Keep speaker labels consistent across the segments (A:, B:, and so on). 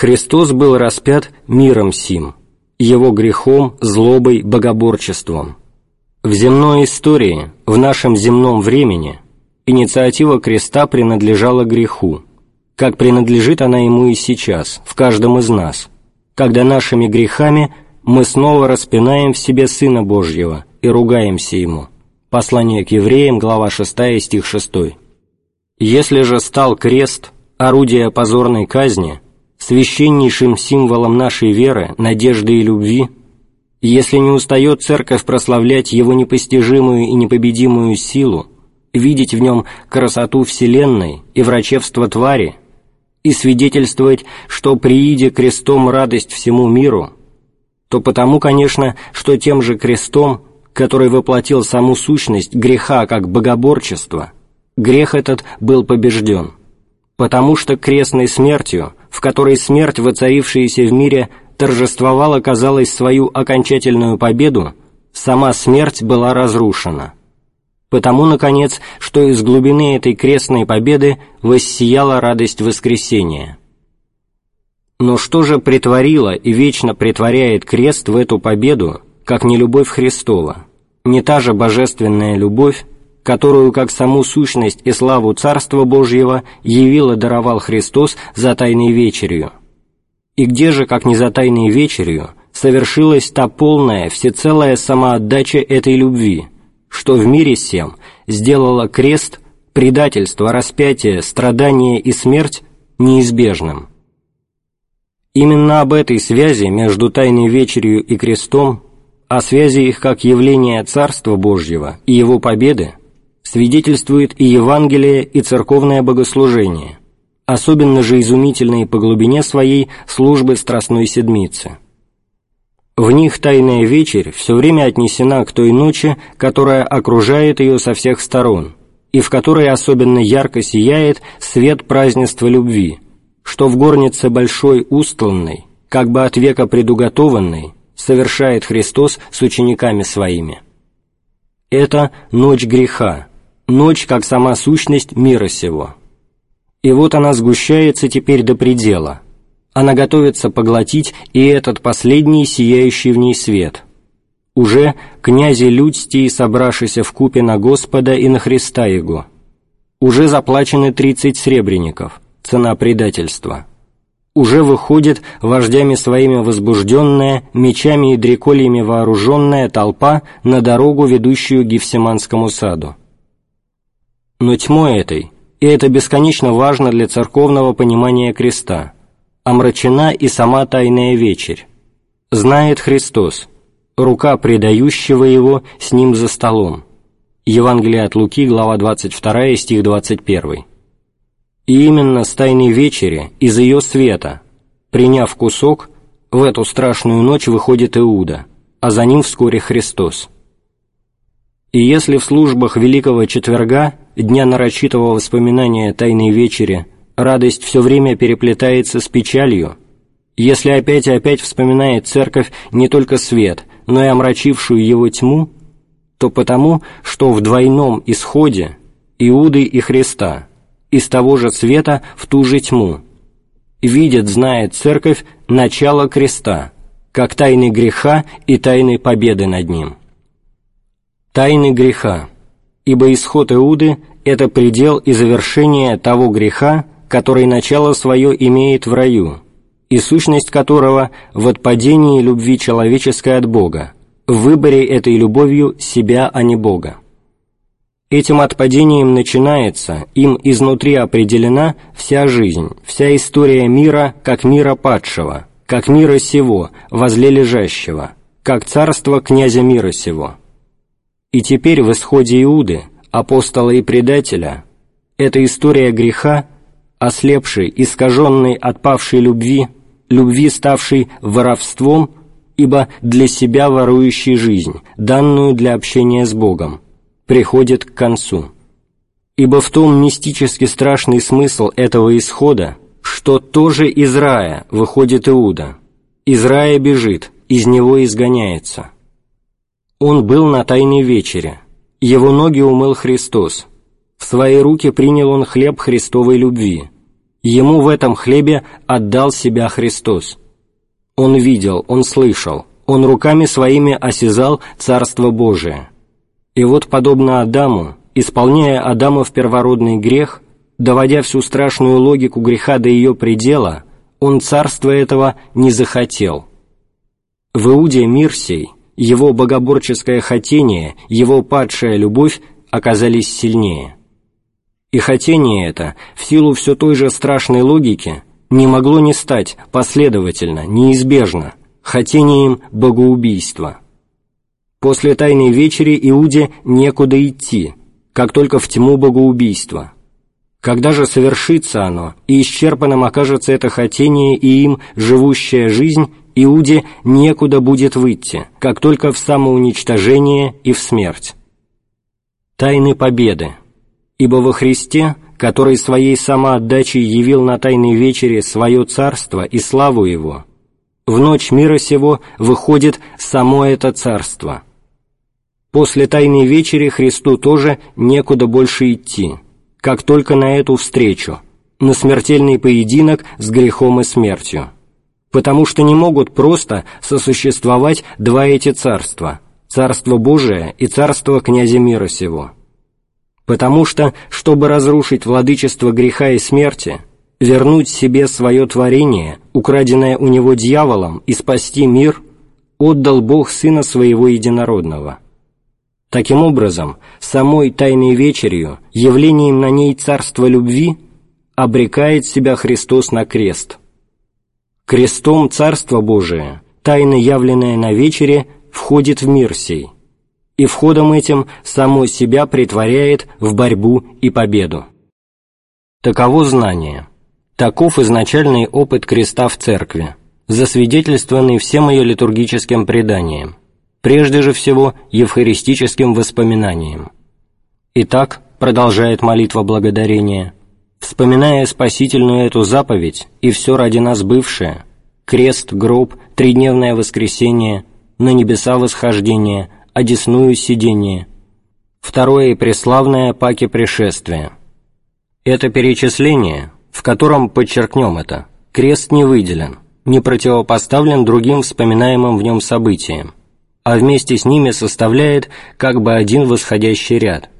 A: Христос был распят миром сим, его грехом, злобой, богоборчеством. В земной истории, в нашем земном времени, инициатива креста принадлежала греху, как принадлежит она ему и сейчас, в каждом из нас, когда нашими грехами мы снова распинаем в себе Сына Божьего и ругаемся Ему. Послание к евреям, глава 6, стих 6. Если же стал крест, орудие позорной казни, священнейшим символом нашей веры, надежды и любви, если не устает Церковь прославлять Его непостижимую и непобедимую силу, видеть в нем красоту Вселенной и врачевство твари, и свидетельствовать, что прииде крестом радость всему миру, то потому, конечно, что тем же крестом, который воплотил саму сущность греха как богоборчество, грех этот был побежден, потому что крестной смертью, в которой смерть, воцарившаяся в мире, торжествовала, казалось, свою окончательную победу, сама смерть была разрушена – потому, наконец, что из глубины этой крестной победы воссияла радость воскресения. Но что же притворило и вечно притворяет крест в эту победу, как не любовь Христова, не та же божественная любовь, которую, как саму сущность и славу Царства Божьего, явил и даровал Христос за Тайной Вечерью? И где же, как не за Тайной Вечерью, совершилась та полная, всецелая самоотдача этой любви – что в мире всем сделало крест, предательство, распятие, страдание и смерть неизбежным. Именно об этой связи между Тайной Вечерью и крестом, о связи их как явления Царства Божьего и Его победы, свидетельствует и Евангелие, и церковное богослужение, особенно же изумительные по глубине своей службы Страстной Седмицы – в них Тайная Вечерь все время отнесена к той ночи, которая окружает ее со всех сторон, и в которой особенно ярко сияет свет празднества любви, что в горнице большой устланной, как бы от века предуготованной, совершает Христос с учениками Своими. Это ночь греха, ночь как сама сущность мира сего. И вот она сгущается теперь до предела – она готовится поглотить и этот последний сияющий в ней свет. Уже князи людстии, собравшиеся в купе на Господа и на Христа Его. Уже заплачены тридцать сребреников, цена предательства. Уже выходит вождями своими возбужденная, мечами и дрекольями вооруженная толпа на дорогу, ведущую к Гефсиманскому саду. Но тьмой этой, и это бесконечно важно для церковного понимания креста – омрачена и сама Тайная Вечерь. Знает Христос, рука предающего Его с Ним за столом. Евангелие от Луки, глава 22, стих 21. И именно с Тайной Вечери, из ее света, приняв кусок, в эту страшную ночь выходит Иуда, а за ним вскоре Христос. И если в службах Великого Четверга, дня нарочитого воспоминания Тайной Вечери, радость все время переплетается с печалью, если опять и опять вспоминает церковь не только свет, но и омрачившую его тьму, то потому, что в двойном исходе Иуды и Христа из того же света в ту же тьму. Видит, знает церковь начало креста, как тайны греха и тайны победы над ним. Тайны греха, ибо исход Иуды – это предел и завершение того греха, который начало свое имеет в раю, и сущность которого в отпадении любви человеческой от Бога, в выборе этой любовью себя, а не Бога. Этим отпадением начинается, им изнутри определена вся жизнь, вся история мира как мира падшего, как мира сего, возле лежащего, как царство князя мира сего. И теперь в исходе Иуды, апостола и предателя, эта история греха ослепшей, искаженной отпавшей любви, любви, ставшей воровством, ибо для себя ворующей жизнь, данную для общения с Богом, приходит к концу. Ибо в том мистически страшный смысл этого исхода, что тоже из рая выходит Иуда, из рая бежит, из него изгоняется. Он был на Тайной Вечере, его ноги умыл Христос, в свои руки принял он хлеб Христовой любви, Ему в этом хлебе отдал себя Христос. Он видел, он слышал, он руками своими осязал Царство Божие. И вот, подобно Адаму, исполняя Адамов первородный грех, доводя всю страшную логику греха до ее предела, он царства этого не захотел. В Иуде мир сей, его богоборческое хотение, его падшая любовь оказались сильнее. И хотение это, в силу все той же страшной логики, не могло не стать последовательно, неизбежно, хотением богоубийства. После Тайной Вечери Иуде некуда идти, как только в тьму богоубийства. Когда же совершится оно, и исчерпанным окажется это хотение и им живущая жизнь, Иуде некуда будет выйти, как только в самоуничтожение и в смерть. Тайны победы. Ибо во Христе, который своей самоотдачей явил на Тайной Вечере свое царство и славу Его, в ночь мира сего выходит само это царство. После Тайной Вечери Христу тоже некуда больше идти, как только на эту встречу, на смертельный поединок с грехом и смертью. Потому что не могут просто сосуществовать два эти царства – Царство Божие и Царство князя мира сего потому что, чтобы разрушить владычество греха и смерти, вернуть себе свое творение, украденное у него дьяволом, и спасти мир, отдал Бог Сына Своего Единородного. Таким образом, самой Тайной Вечерью, явлением на ней Царства Любви, обрекает себя Христос на крест. Крестом Царство Божие, тайно явленное на вечере, входит в мир сей – и входом этим само себя притворяет в борьбу и победу. Таково знание. Таков изначальный опыт креста в церкви, засвидетельствованный всем ее литургическим преданием, прежде же всего евхаристическим воспоминанием. Итак, продолжает молитва благодарения, вспоминая спасительную эту заповедь и все ради нас бывшее, крест, гроб, тридневное воскресение, на небеса восхождение – одесную сидение. Второе и преславное паки пришествия. Это перечисление, в котором, подчеркнем это, крест не выделен, не противопоставлен другим вспоминаемым в нем событиям, а вместе с ними составляет как бы один восходящий ряд.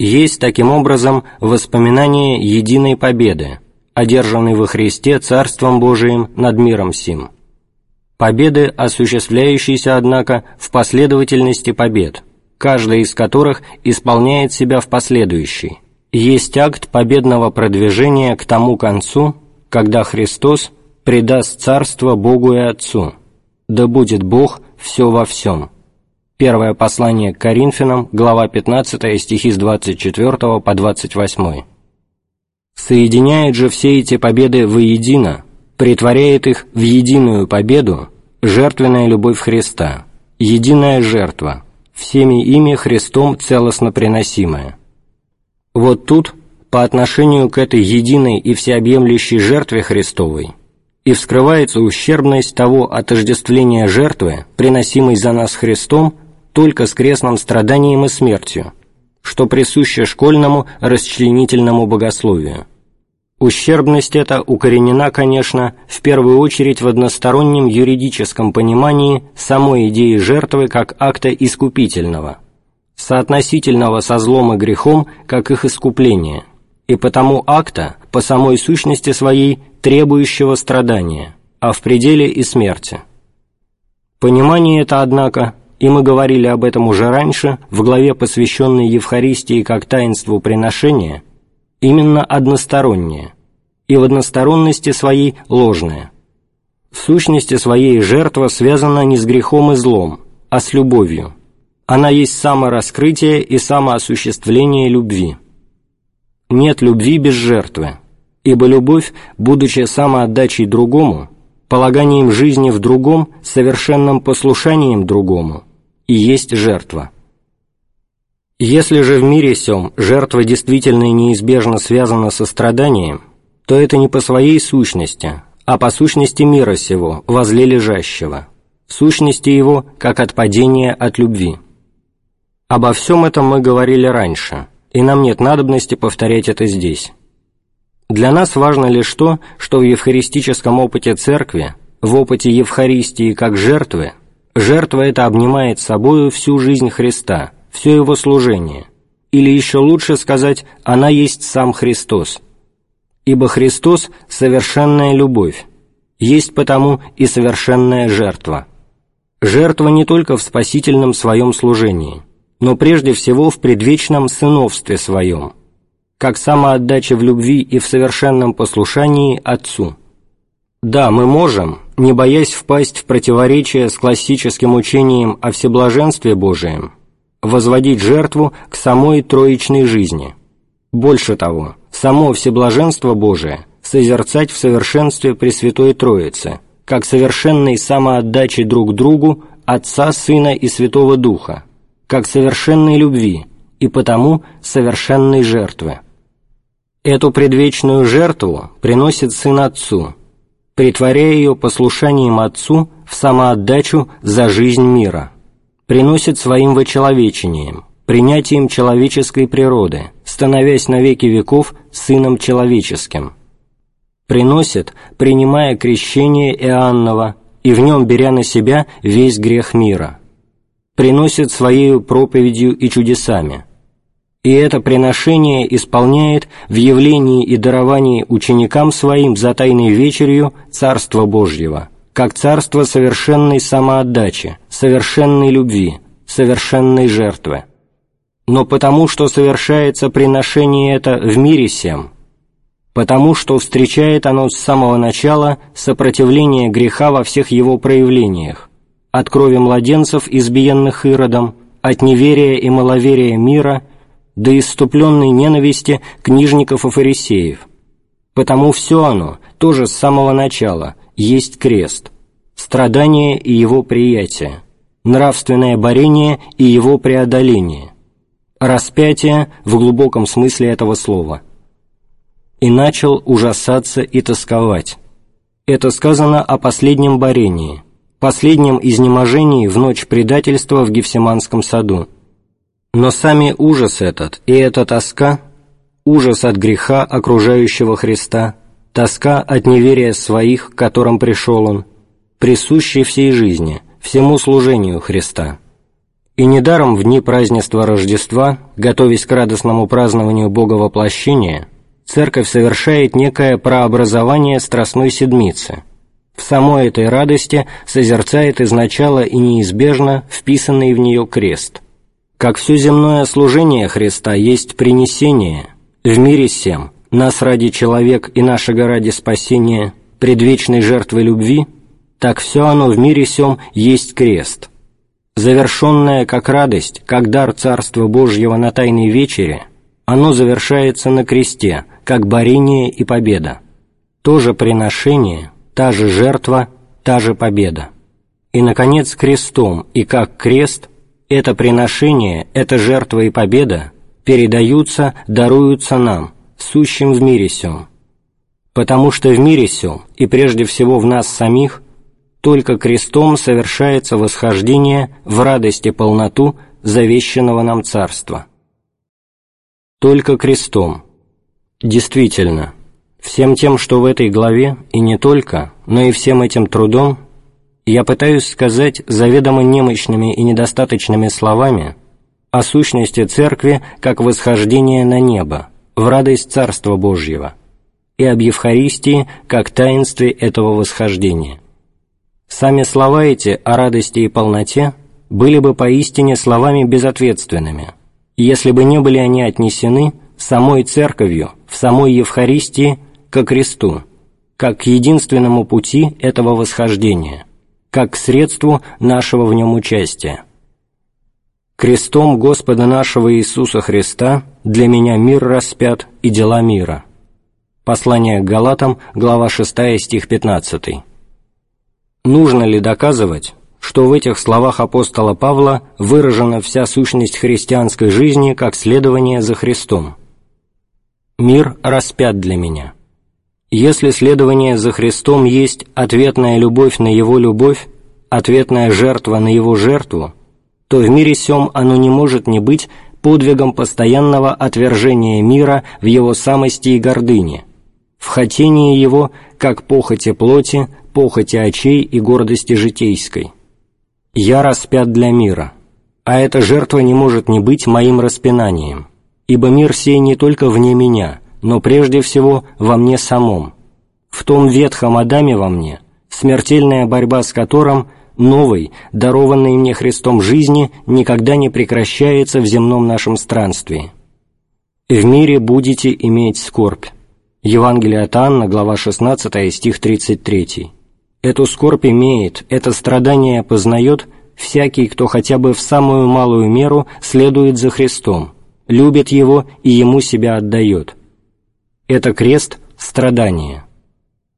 A: Есть таким образом воспоминание единой победы, одержанной во Христе Царством Божиим над миром сим. Победы, осуществляющиеся, однако, в последовательности побед, каждая из которых исполняет себя в последующей, есть акт победного продвижения к тому концу, когда Христос предаст царство Богу и Отцу, да будет Бог все во всем. Первое послание к Коринфянам, глава 15, стихи с 24 по 28. Соединяет же все эти победы воедино, притворяет их в единую победу, жертвенная любовь Христа, единая жертва, всеми ими Христом целостно приносимая. Вот тут, по отношению к этой единой и всеобъемлющей жертве Христовой, и вскрывается ущербность того отождествления жертвы, приносимой за нас Христом, только с крестным страданием и смертью, что присуще школьному расчленительному богословию. Ущербность эта укоренена, конечно, в первую очередь в одностороннем юридическом понимании самой идеи жертвы как акта искупительного, соотносительного со злом и грехом как их искупление, и потому акта, по самой сущности своей, требующего страдания, а в пределе и смерти. Понимание это, однако, и мы говорили об этом уже раньше, в главе, посвященной Евхаристии как таинству приношения – именно одностороннее, и в односторонности своей ложное. В сущности своей жертва связана не с грехом и злом, а с любовью. Она есть самораскрытие и самоосуществление любви. Нет любви без жертвы, ибо любовь, будучи самоотдачей другому, полаганием жизни в другом, совершенным послушанием другому, и есть жертва. Если же в мире сём жертва действительно и неизбежно связана со страданием, то это не по своей сущности, а по сущности мира сего, возле лежащего, сущности его, как от падения от любви. Обо всем этом мы говорили раньше, и нам нет надобности повторять это здесь. Для нас важно лишь то, что в евхаристическом опыте Церкви, в опыте Евхаристии как жертвы, жертва эта обнимает собою всю жизнь Христа, все Его служение, или еще лучше сказать, она есть сам Христос. Ибо Христос – совершенная любовь, есть потому и совершенная жертва. Жертва не только в спасительном своем служении, но прежде всего в предвечном сыновстве своем – как самоотдача в любви и в совершенном послушании Отцу. Да, мы можем, не боясь впасть в противоречие с классическим учением о всеблаженстве Божием, возводить жертву к самой троичной жизни. Больше того, само всеблаженство Божие созерцать в совершенстве Пресвятой Троицы, как совершенной самоотдачи друг другу Отца, Сына и Святого Духа, как совершенной любви и потому совершенной жертвы. Эту предвечную жертву приносит Сын Отцу, притворяя ее послушанием Отцу в самоотдачу за жизнь мира, приносит своим вочеловечением, принятием человеческой природы, становясь на веки веков Сыном Человеческим, приносит, принимая крещение Иоаннова и в нем беря на себя весь грех мира, приносит Своею проповедью и чудесами – и это приношение исполняет в явлении и даровании ученикам своим за тайной вечерью Царства Божьего, как царство совершенной самоотдачи, совершенной любви, совершенной жертвы. Но потому, что совершается приношение это в мире всем, потому что встречает оно с самого начала сопротивление греха во всех его проявлениях, от крови младенцев, избиенных Иродом, от неверия и маловерия мира – до иступленной ненависти книжников и фарисеев. Потому все оно, тоже с самого начала, есть крест, страдание и его приятие, нравственное борение и его преодоление, распятие в глубоком смысле этого слова. И начал ужасаться и тосковать. Это сказано о последнем борении, последнем изнеможении в ночь предательства в Гефсиманском саду. Но сами ужас этот и эта тоска, ужас от греха окружающего Христа, тоска от неверия своих, к которым пришел Он, присущи всей жизни, всему служению Христа. И недаром в дни празднества Рождества, готовясь к радостному празднованию Бога воплощения, Церковь совершает некое прообразование Страстной Седмицы. В самой этой радости созерцает изначало и неизбежно вписанный в нее крест – как все земное служение Христа есть принесение в мире всем, нас ради человек и нашего ради спасения, предвечной жертвы любви, так все оно в мире сем есть крест. Завершенное как радость, как дар Царства Божьего на Тайной Вечере, оно завершается на кресте, как борение и победа. То же приношение, та же жертва, та же победа. И, наконец, крестом, и как крест – это приношение, эта жертва и победа передаются, даруются нам, сущим в мире сем. Потому что в мире сем, и прежде всего в нас самих, только крестом совершается восхождение в радость и полноту завещанного нам царства. Только крестом. Действительно, всем тем, что в этой главе, и не только, но и всем этим трудом – я пытаюсь сказать заведомо немощными и недостаточными словами о сущности Церкви как восхождения на небо, в радость Царства Божьего, и об Евхаристии как таинстве этого восхождения. Сами слова эти о радости и полноте были бы поистине словами безответственными, если бы не были они отнесены самой Церковью в самой Евхаристии ко кресту, как к единственному пути этого восхождения – как к средству нашего в нем участия. Крестом Господа нашего Иисуса Христа для меня мир распят и дела мира. Послание к Галатам, глава 6, стих 15. Нужно ли доказывать, что в этих словах апостола Павла выражена вся сущность христианской жизни как следование за Христом? «Мир распят для меня». Если следование за Христом есть ответная любовь на Его любовь, ответная жертва на Его жертву, то в мире сем оно не может не быть подвигом постоянного отвержения мира в его самости и гордыне, в хотении его, как похоти плоти, похоти очей и гордости житейской. Я распят для мира, а эта жертва не может не быть моим распинанием, ибо мир сей не только вне меня, но прежде всего во мне самом, в том ветхом Адаме во мне, смертельная борьба с которым новой, дарованной мне Христом жизни, никогда не прекращается в земном нашем странствии. В мире будете иметь скорбь. Евангелие от Анна, глава 16, стих 33. Эту скорбь имеет, это страдание познает всякий, кто хотя бы в самую малую меру следует за Христом, любит Его и Ему себя отдает. Это крест – страдание.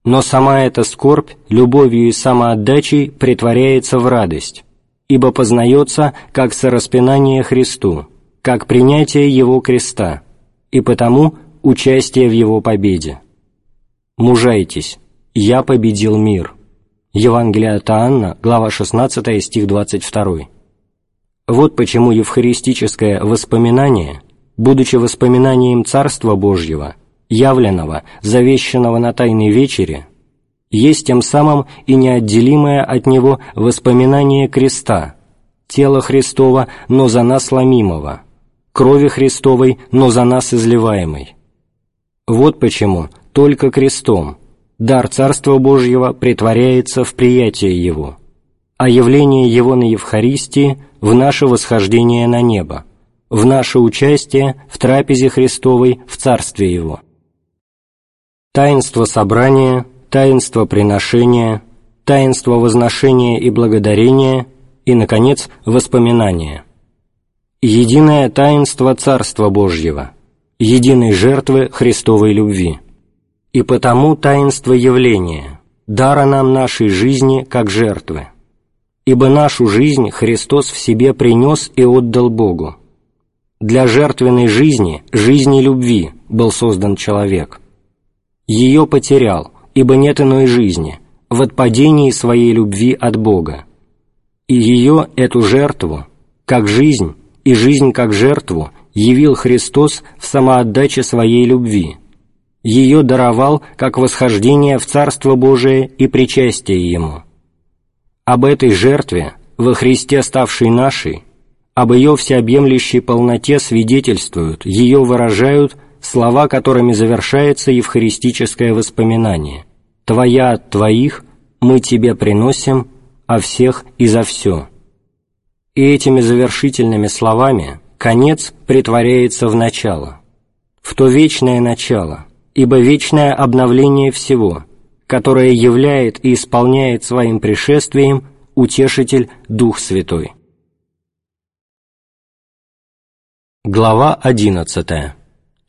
A: Но сама эта скорбь любовью и самоотдачей притворяется в радость, ибо познается как сораспинание Христу, как принятие Его креста, и потому участие в Его победе. «Мужайтесь, я победил мир». Евангелие от Анна, глава 16, стих 22. Вот почему евхаристическое воспоминание, будучи воспоминанием Царства Божьего, явленного, завещанного на Тайной Вечере, есть тем самым и неотделимое от него воспоминание креста, тела Христова, но за нас ломимого, крови Христовой, но за нас изливаемой. Вот почему только крестом – дар Царства Божьего притворяется в приятие Его, а явление Его на Евхаристии в наше восхождение на небо, в наше участие в трапезе Христовой в Царстве Его. Таинство собрания, таинство приношения, таинство возношения и благодарения и, наконец, воспоминания. Единое таинство Царства Божьего, единой жертвы Христовой любви – и потому таинство явления, дара нам нашей жизни как жертвы. Ибо нашу жизнь Христос в себе принес и отдал Богу. Для жертвенной жизни, жизни любви, был создан человек. Ее потерял, ибо нет иной жизни, в отпадении своей любви от Бога. И ее, эту жертву, как жизнь, и жизнь как жертву, явил Христос в самоотдаче своей любви – ее даровал как восхождение в Царство Божие и причастие Ему. Об этой жертве, во Христе ставшей нашей, об ее всеобъемлющей полноте свидетельствуют, ее выражают слова, которыми завершается евхаристическое воспоминание «Твоя от Твоих, мы Тебе приносим, а всех и за все». И этими завершительными словами конец притворяется в начало, в то вечное начало – ибо вечное обновление всего, которое являет и исполняет своим пришествием Утешитель Дух Святой. Глава 11.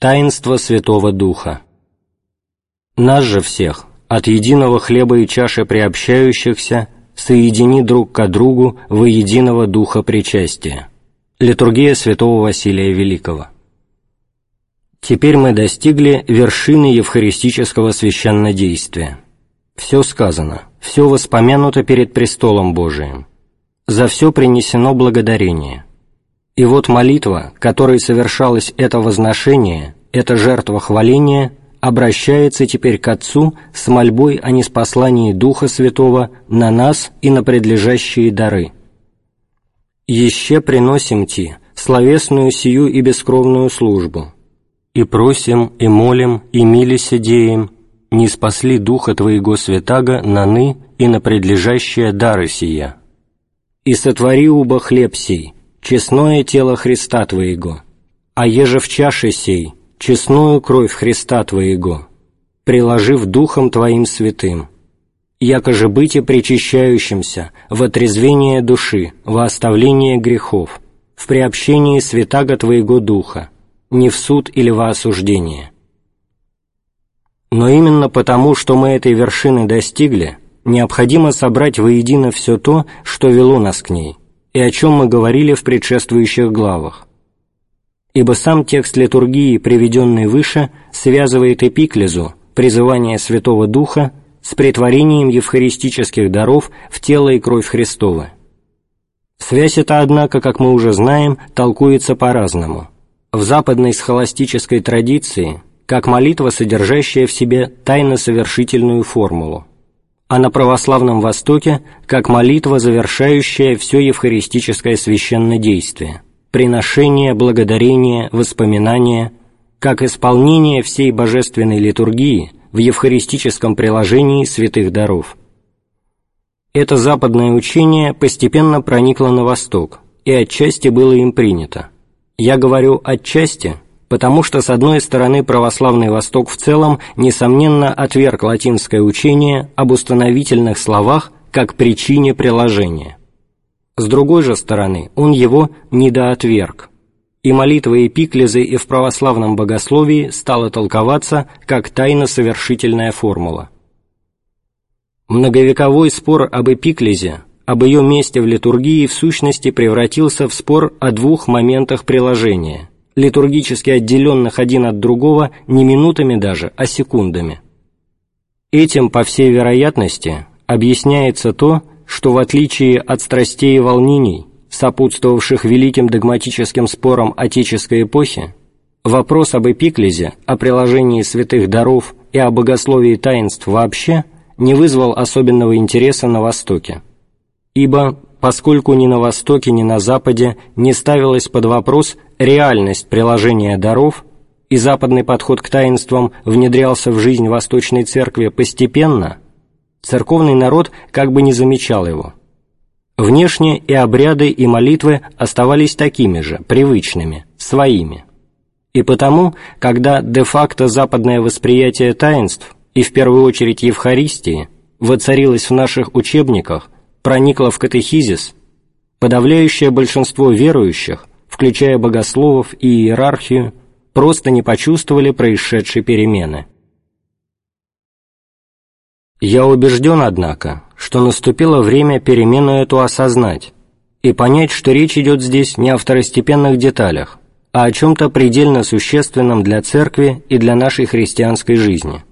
A: Таинство Святого Духа. Нас же всех, от единого хлеба и чаши приобщающихся, соедини друг к другу во единого Духа причастия. Литургия Святого Василия Великого. Теперь мы достигли вершины евхаристического священнодействия. Все сказано, все воспомянуто перед престолом Божиим. За все принесено благодарение. И вот молитва, которой совершалось это возношение, эта жертва хваления, обращается теперь к Отцу с мольбой о неспослании Духа Святого на нас и на предлежащие дары. «Еще приносим Ти, словесную сию и бескровную службу, и просим, и молим, и милися деем, не спасли Духа Твоего Святаго на ны и на предлежащие дары сия. И сотвори уба хлеб сей, честное тело Христа Твоего, а еже в чаше сей, честную кровь Христа Твоего, приложив Духом Твоим святым, яко же быть и причащающимся в отрезвение души, во оставление грехов, в приобщении святаго Твоего Духа, не в суд или во осуждение. Но именно потому, что мы этой вершины достигли, необходимо собрать воедино все то, что вело нас к ней, и о чем мы говорили в предшествующих главах. Ибо сам текст литургии, приведенный выше, связывает эпиклезу, призывание Святого Духа, с претворением евхаристических даров в тело и кровь Христова. Связь эта, однако, как мы уже знаем, толкуется по-разному – в западной схоластической традиции как молитва, содержащая в себе тайно-совершительную формулу, а на православном Востоке как молитва, завершающая все евхаристическое священное действие, приношение, благодарение, воспоминание, как исполнение всей божественной литургии в евхаристическом приложении святых даров. Это западное учение постепенно проникло на Восток и отчасти было им принято. Я говорю «отчасти», потому что, с одной стороны, православный Восток в целом, несомненно, отверг латинское учение об установительных словах как причине приложения. С другой же стороны, он его недоотверг, и молитва Эпиклезы и в православном богословии стала толковаться как тайно-совершительная формула. Многовековой спор об Эпиклезе, об ее месте в литургии в сущности превратился в спор о двух моментах приложения – литургически отделенных один от другого не минутами даже, а секундами. Этим, по всей вероятности, объясняется то, что в отличие от страстей и волнений, сопутствовавших великим догматическим спорам отеческой эпохи, вопрос об эпиклезе, о приложении святых даров и о богословии таинств вообще не вызвал особенного интереса на Востоке. Ибо, поскольку ни на Востоке, ни на Западе не ставилась под вопрос реальность приложения даров, и западный подход к таинствам внедрялся в жизнь Восточной Церкви постепенно, церковный народ как бы не замечал его. Внешне и обряды, и молитвы оставались такими же, привычными, своими. И потому, когда де-факто западное восприятие таинств, и в первую очередь Евхаристии, воцарилось в наших учебниках, проникло в катехизис, подавляющее большинство верующих включая богословов и иерархию, просто не почувствовали происшедшей перемены. Я убежден, однако, что наступило время перемену эту осознать и понять, что речь идет здесь не о второстепенных деталях, а о чем-то предельно существенном для Церкви и для нашей христианской жизни.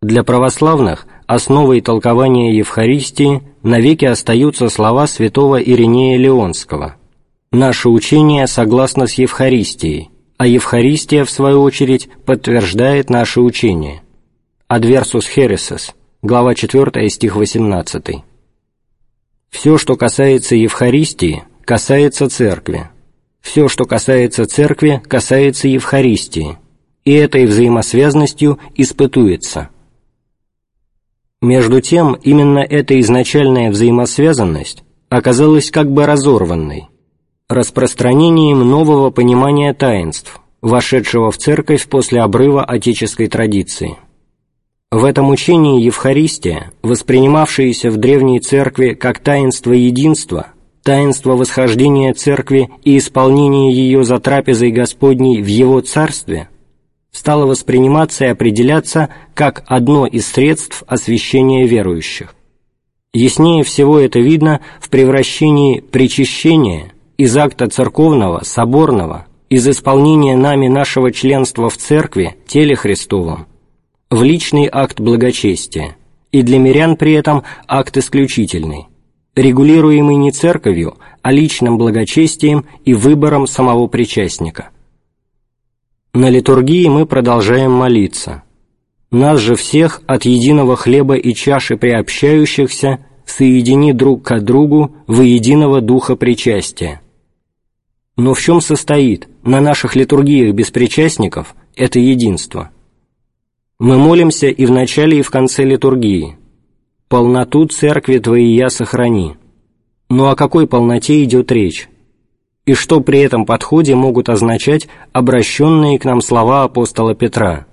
A: Для православных основой толкования Евхаристии навеки остаются слова святого Иринея Леонского – Наше учение согласно с Евхаристией, а Евхаристия, в свою очередь, подтверждает наше учение. Adversus Hereses, глава 4, стих 18. Все, что касается Евхаристии, касается Церкви. Все, что касается Церкви, касается Евхаристии, и этой взаимосвязностью испытуется. Между тем, именно эта изначальная взаимосвязанность оказалась как бы разорванной – распространением нового понимания таинств, вошедшего в церковь после обрыва отеческой традиции. В этом учении Евхаристия, воспринимавшаяся в древней церкви как таинство единства, таинство восхождения церкви и исполнения ее за трапезой Господней в его царстве, стало восприниматься и определяться как одно из средств освящения верующих. Яснее всего это видно в превращении причащения из акта церковного, соборного, из исполнения нами нашего членства в Церкви, теле Христовом, в личный акт благочестия, и для мирян при этом акт исключительный, регулируемый не Церковью, а личным благочестием и выбором самого причастника. На литургии мы продолжаем молиться. Нас же всех от единого хлеба и чаши приобщающихся соедини друг к другу во единого духа причастия но в чем состоит на наших литургиях без причастников это единство? Мы молимся и в начале, и в конце литургии. «Полноту церкви Твоей я сохрани». Но о какой полноте идет речь? И что при этом подходе могут означать обращенные к нам слова апостола Петра?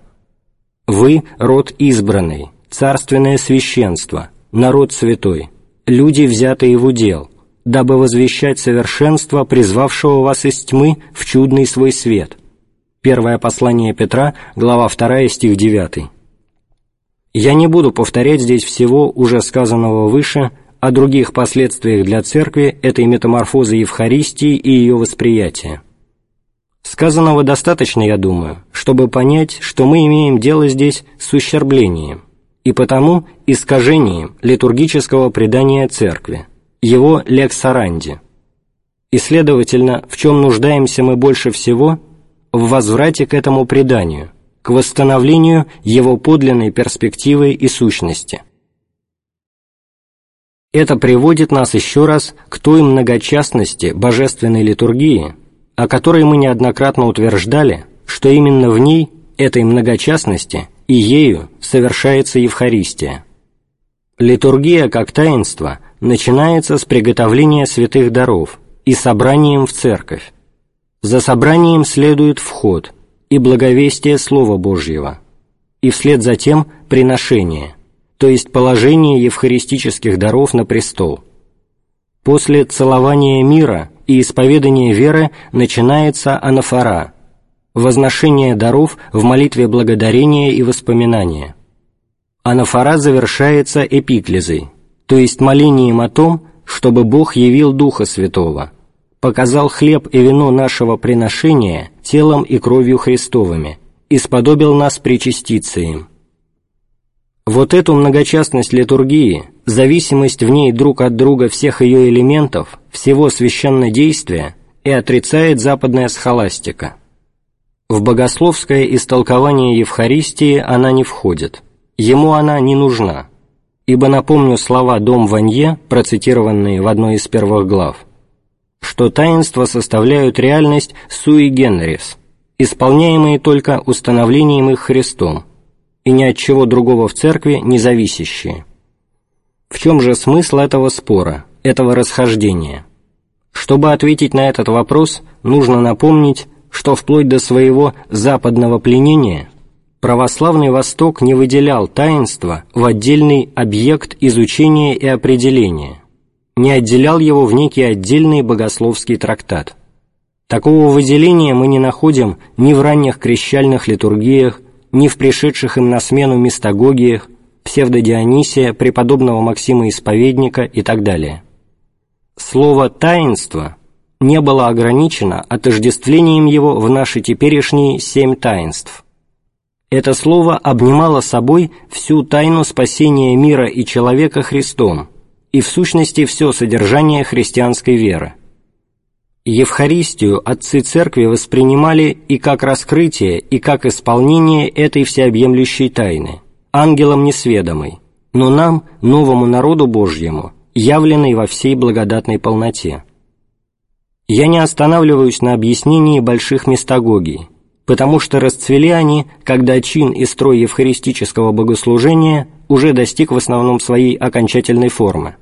A: «Вы – род избранный, царственное священство, народ святой, люди, взятые в удел, дабы возвещать совершенство призвавшего вас из тьмы в чудный свой свет». Первое послание Петра, глава 2, стих 9. Я не буду повторять здесь всего уже сказанного выше о других последствиях для Церкви этой метаморфозы Евхаристии и ее восприятия. Сказанного достаточно, я думаю, чтобы понять, что мы имеем дело здесь с ущерблением и потому искажением литургического предания Церкви, его лекс оранди. И, следовательно, в чем нуждаемся мы больше всего? В возврате к этому преданию, к восстановлению его подлинной перспективы и сущности. Это приводит нас еще раз к той многочастности божественной литургии, о которой мы неоднократно утверждали, что именно в ней, этой многочастности, и ею совершается Евхаристия. Литургия как таинство начинается с приготовления святых даров и собранием в церковь. За собранием следует вход и благовестие Слова Божьего, и вслед за тем приношение, то есть положение евхаристических даров на престол. После целования мира и исповедания веры начинается анафора, возношение даров в молитве благодарения и воспоминания. Анафора завершается эпиклизой, то есть молением о том, чтобы Бог явил Духа Святого, показал хлеб и вино нашего приношения телом и кровью Христовыми и сподобил нас причаститься им. Вот эту многочастность литургии, зависимость в ней друг от друга всех ее элементов, всего священнодействия и отрицает западная схоластика. В богословское истолкование Евхаристии она не входит – ему она не нужна, ибо напомню слова Дом Ванье, процитированные в одной из первых глав, что таинства составляют реальность суи генерис, исполняемые только установлением их Христом, и ни от чего другого в церкви не зависящие. В чем же смысл этого спора, этого расхождения? Чтобы ответить на этот вопрос, нужно напомнить, что вплоть до своего западного пленения православный Восток не выделял таинство в отдельный объект изучения и определения, не отделял его в некий отдельный богословский трактат. Такого выделения мы не находим ни в ранних крещальных литургиях, ни в пришедших им на смену мистагогиях, псевдодионисия, преподобного Максима Исповедника и так далее. Слово «таинство» не было ограничено отождествлением его в наши теперешние семь таинств – это слово обнимало собой всю тайну спасения мира и человека Христом и в сущности все содержание христианской веры. Евхаристию отцы Церкви воспринимали и как раскрытие, и как исполнение этой всеобъемлющей тайны, ангелом несведомой, но нам, новому народу Божьему, явленной во всей благодатной полноте. Я не останавливаюсь на объяснении больших мистагогий, потому что расцвели они, когда чин и строй евхаристического богослужения уже достиг в основном своей окончательной формы.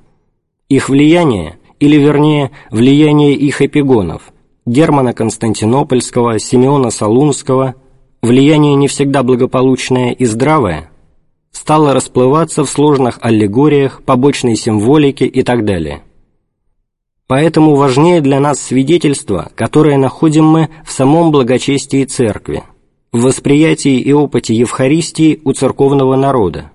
A: Их влияние, или вернее, влияние их эпигонов, Германа Константинопольского, Симеона Солунского, влияние не всегда благополучное и здравое, стало расплываться в сложных аллегориях, побочной символике и так далее. Поэтому важнее для нас свидетельство, которое находим мы в самом благочестии Церкви, в восприятии и опыте Евхаристии у церковного народа.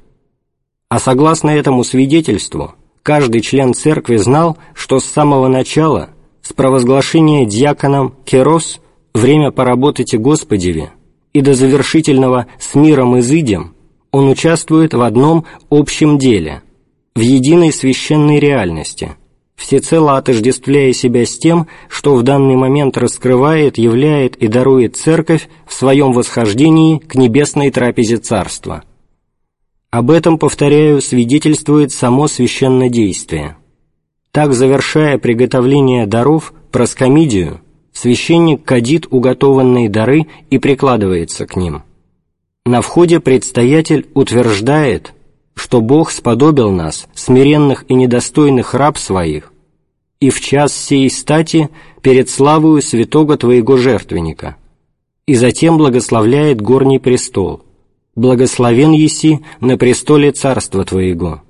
A: А согласно этому свидетельству, каждый член Церкви знал, что с самого начала, с провозглашения диаконом «Керос» время поработайте Господеве и до завершительного «с миром изыдем» он участвует в одном общем деле, в единой священной реальности – всецело отождествляя себя с тем, что в данный момент раскрывает, являет и дарует Церковь в своем восхождении к небесной трапезе Царства. Об этом, повторяю, свидетельствует само священное действие. Так, завершая приготовление даров, проскомидию, священник кадит уготованные дары и прикладывается к ним. На входе предстоятель утверждает – что Бог сподобил нас, смиренных и недостойных раб своих, и в час сей стати перед славою святого Твоего жертвенника, и затем благословляет горний престол, благословен еси на престоле царства Твоего.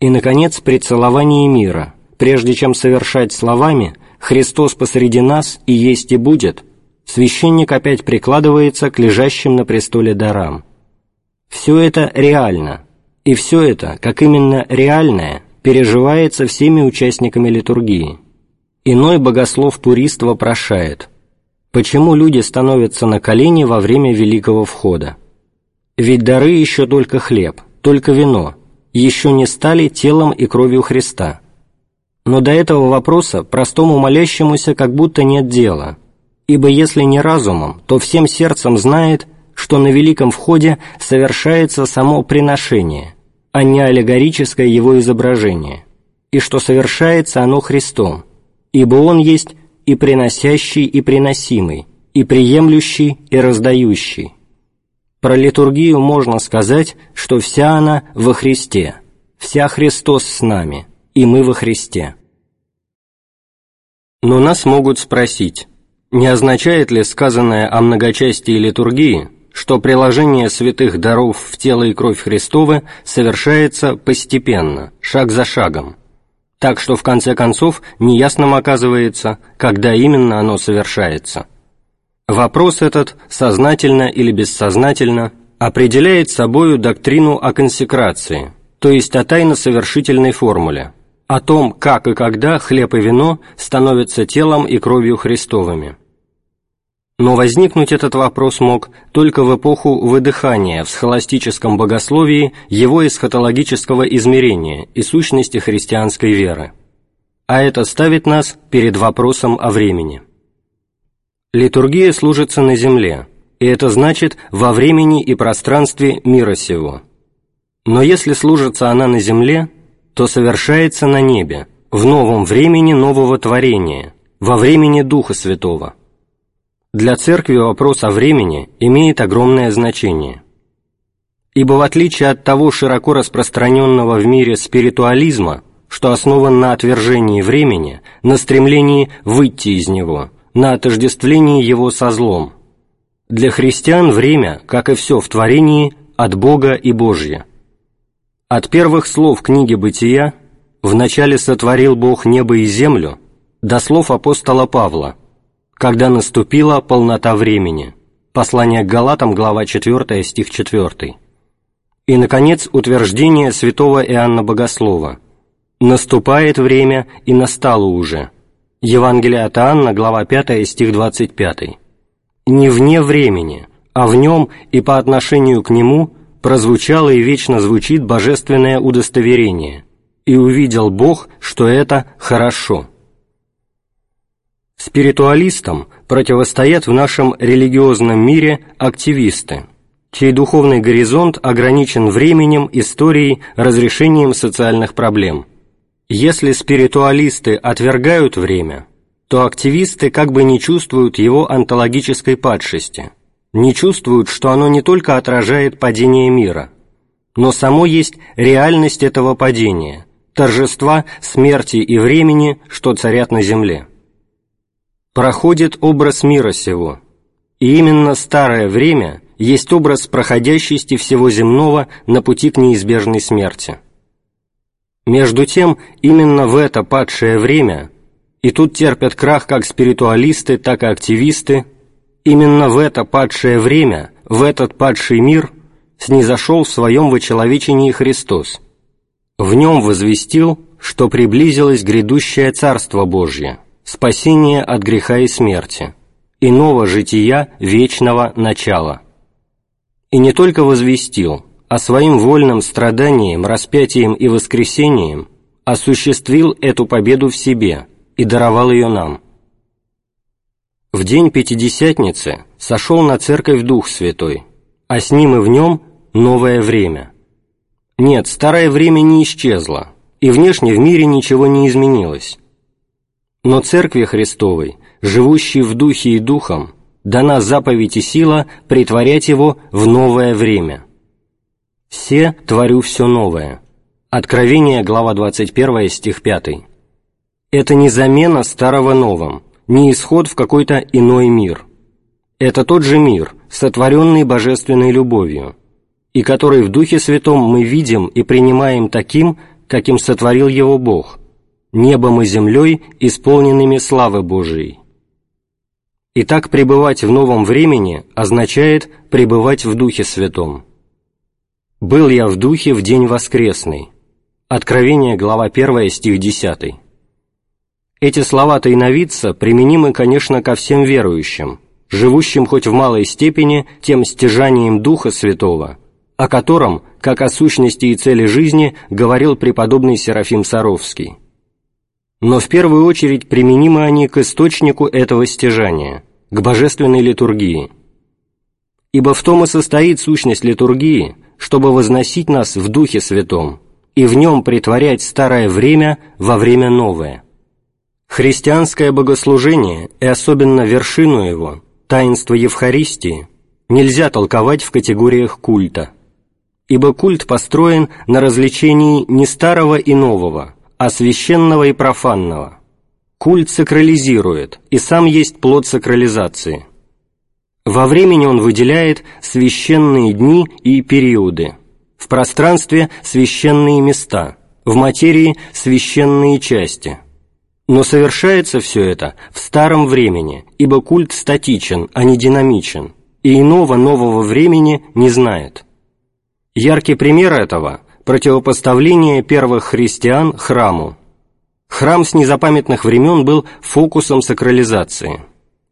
A: И, наконец, при целовании мира, прежде чем совершать словами «Христос посреди нас и есть и будет», священник опять прикладывается к лежащим на престоле дарам. Все это реально – и все это, как именно реальное, переживается всеми участниками литургии. Иной богослов-пурист вопрошает, почему люди становятся на колени во время Великого Входа? Ведь дары еще только хлеб, только вино, еще не стали телом и кровью Христа. Но до этого вопроса простому молящемуся как будто нет дела, ибо если не разумом, то всем сердцем знает, что на Великом Входе совершается само приношение, а не аллегорическое его изображение, и что совершается оно Христом, ибо Он есть и приносящий, и приносимый, и приемлющий, и раздающий. Про литургию можно сказать, что вся она во Христе, вся Христос с нами, и мы во Христе. Но нас могут спросить, не означает ли сказанное о многочастии литургии, что приложение святых даров в тело и кровь Христовы совершается постепенно, шаг за шагом, так что в конце концов неясным оказывается, когда именно оно совершается. Вопрос этот, сознательно или бессознательно, определяет собою доктрину о консекрации, то есть о тайно-совершительной формуле, о том, как и когда хлеб и вино становятся телом и кровью Христовыми. Но возникнуть этот вопрос мог только в эпоху выдыхания в схоластическом богословии его эсхатологического измерения и сущности христианской веры. А это ставит нас перед вопросом о времени. Литургия служится на земле, и это значит во времени и пространстве мира сего. Но если служится она на земле, то совершается на небе, в новом времени нового творения, во времени Духа Святого – для церкви вопрос о времени имеет огромное значение. Ибо в отличие от того широко распространенного в мире спиритуализма, что основан на отвержении времени, на стремлении выйти из него, на отождествлении его со злом, для христиан время, как и все в творении, от Бога и Божье. От первых слов книги «Бытия» «Вначале сотворил Бог небо и землю» до слов апостола Павла когда наступила полнота времени. Послание к Галатам, глава 4, стих 4. И, наконец, утверждение святого Иоанна Богослова. «Наступает время, и настало уже». Евангелие от Иоанна, глава 5, стих 25. «Не вне времени, а в нем и по отношению к нему прозвучало и вечно звучит божественное удостоверение, и увидел Бог, что это хорошо». Спиритуалистам противостоят в нашем религиозном мире активисты, чей духовный горизонт ограничен временем, историей, разрешением социальных проблем. Если спиритуалисты отвергают время, то активисты как бы не чувствуют его онтологической падшести, не чувствуют, что оно не только отражает падение мира, но само есть реальность этого падения, торжества смерти и времени, что царят на земле проходит образ мира сего, и именно старое время есть образ проходящести всего земного на пути к неизбежной смерти. Между тем, именно в это падшее время, и тут терпят крах как спиритуалисты, так и активисты, именно в это падшее время, в этот падший мир снизошел в своем вочеловечении Христос. В нем возвестил, что приблизилось грядущее Царство Божье – спасение от греха и смерти, иного жития вечного начала. И не только возвестил, а своим вольным страданием, распятием и воскресением осуществил эту победу в себе и даровал ее нам. В день Пятидесятницы сошел на церковь Дух Святой, а с ним и в нем новое время. Нет, старое время не исчезло, и внешне в мире ничего не изменилось, но Церкви Христовой, живущей в Духе и Духом, дана заповедь и сила притворять его в новое время. «Се творю все новое». Откровение, глава 21, стих 5. Это не замена старого новым, не исход в какой-то иной мир. Это тот же мир, сотворенный божественной любовью, и который в Духе Святом мы видим и принимаем таким, каким сотворил его Бог, небом и землей, исполненными славы Божией. Итак, пребывать в новом времени означает пребывать в Духе Святом. «Был я в Духе в день воскресный». Откровение, глава 1, стих 10. Эти слова тайновидца применимы, конечно, ко всем верующим, живущим хоть в малой степени тем стяжанием Духа Святого, о котором, как о сущности и цели жизни, говорил преподобный Серафим Саровский но в первую очередь применимы они к источнику этого стяжания, к божественной литургии. Ибо в том и состоит сущность литургии, чтобы возносить нас в Духе Святом и в нем притворять старое время во время новое. Христианское богослужение, и особенно вершину его, таинство Евхаристии, нельзя толковать в категориях культа, ибо культ построен на развлечении не старого и нового, а священного и профанного. Культ сакрализирует, и сам есть плод сакрализации. Во времени он выделяет священные дни и периоды, в пространстве священные места, в материи священные части. Но совершается все это в старом времени, ибо культ статичен, а не динамичен, и иного нового времени не знает. Яркий пример этого – противопоставление первых христиан храму. Храм с незапамятных времен был фокусом сакрализации –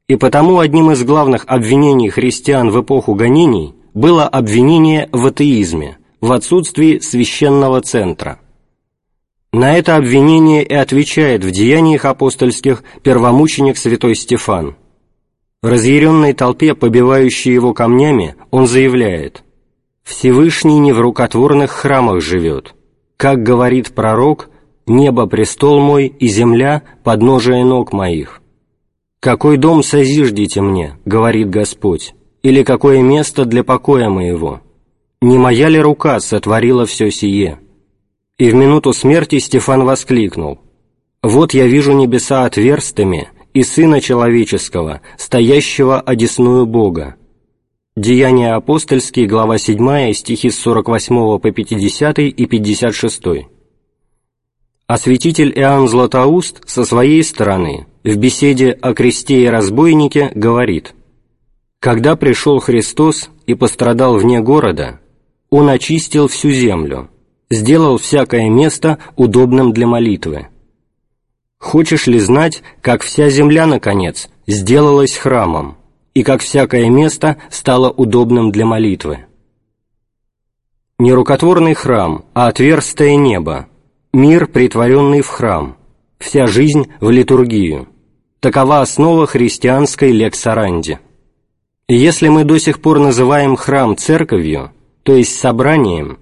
A: и потому одним из главных обвинений христиан в эпоху гонений было обвинение в атеизме, в отсутствии священного центра. На это обвинение и отвечает в деяниях апостольских первомученик святой Стефан. Разъяренной толпе, побивающей его камнями, он заявляет «Всевышний не в рукотворных храмах живет. Как говорит пророк, небо – престол мой, и земля – подножие ног моих». «Какой дом созиждите мне, — говорит Господь, — или какое место для покоя моего? Не моя ли рука сотворила все сие?» И в минуту смерти Стефан воскликнул, «Вот я вижу небеса отверстыми и Сына Человеческого, стоящего одесную Бога». Деяния апостольские, глава 7, стихи с 48 по 50 и 56. А святитель Иоанн Златоуст со своей стороны в беседе о кресте и разбойнике говорит «Когда пришел Христос и пострадал вне города, Он очистил всю землю, сделал всякое место удобным для молитвы. Хочешь ли знать, как вся земля, наконец, сделалась храмом, и как всякое место стало удобным для молитвы? Не рукотворный храм, а отверстое небо, мир, притворенный в храм, вся жизнь в литургию – Такова основа христианской лексаранди. И если мы до сих пор называем храм церковью, то есть собранием,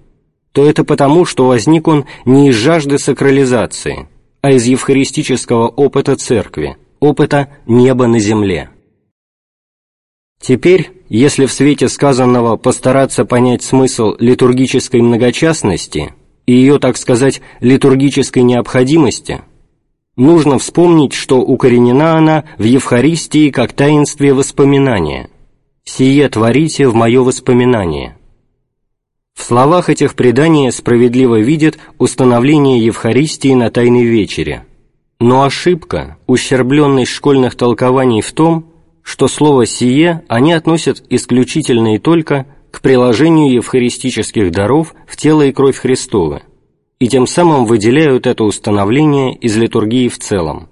A: то это потому, что возник он не из жажды сакрализации, а из евхаристического опыта церкви, опыта неба на земле. Теперь, если в свете сказанного постараться понять смысл литургической многочастности и ее, так сказать, литургической необходимости – нужно вспомнить, что укоренена она в Евхаристии как таинстве воспоминания. «Сие творите в мое воспоминание». В словах этих предания справедливо видят установление Евхаристии на Тайной Вечере. Но ошибка, ущербленность школьных толкований в том, что слово «сие» они относят исключительно и только к приложению евхаристических даров в тело и кровь Христовы, и тем самым выделяют это установление из литургии в целом.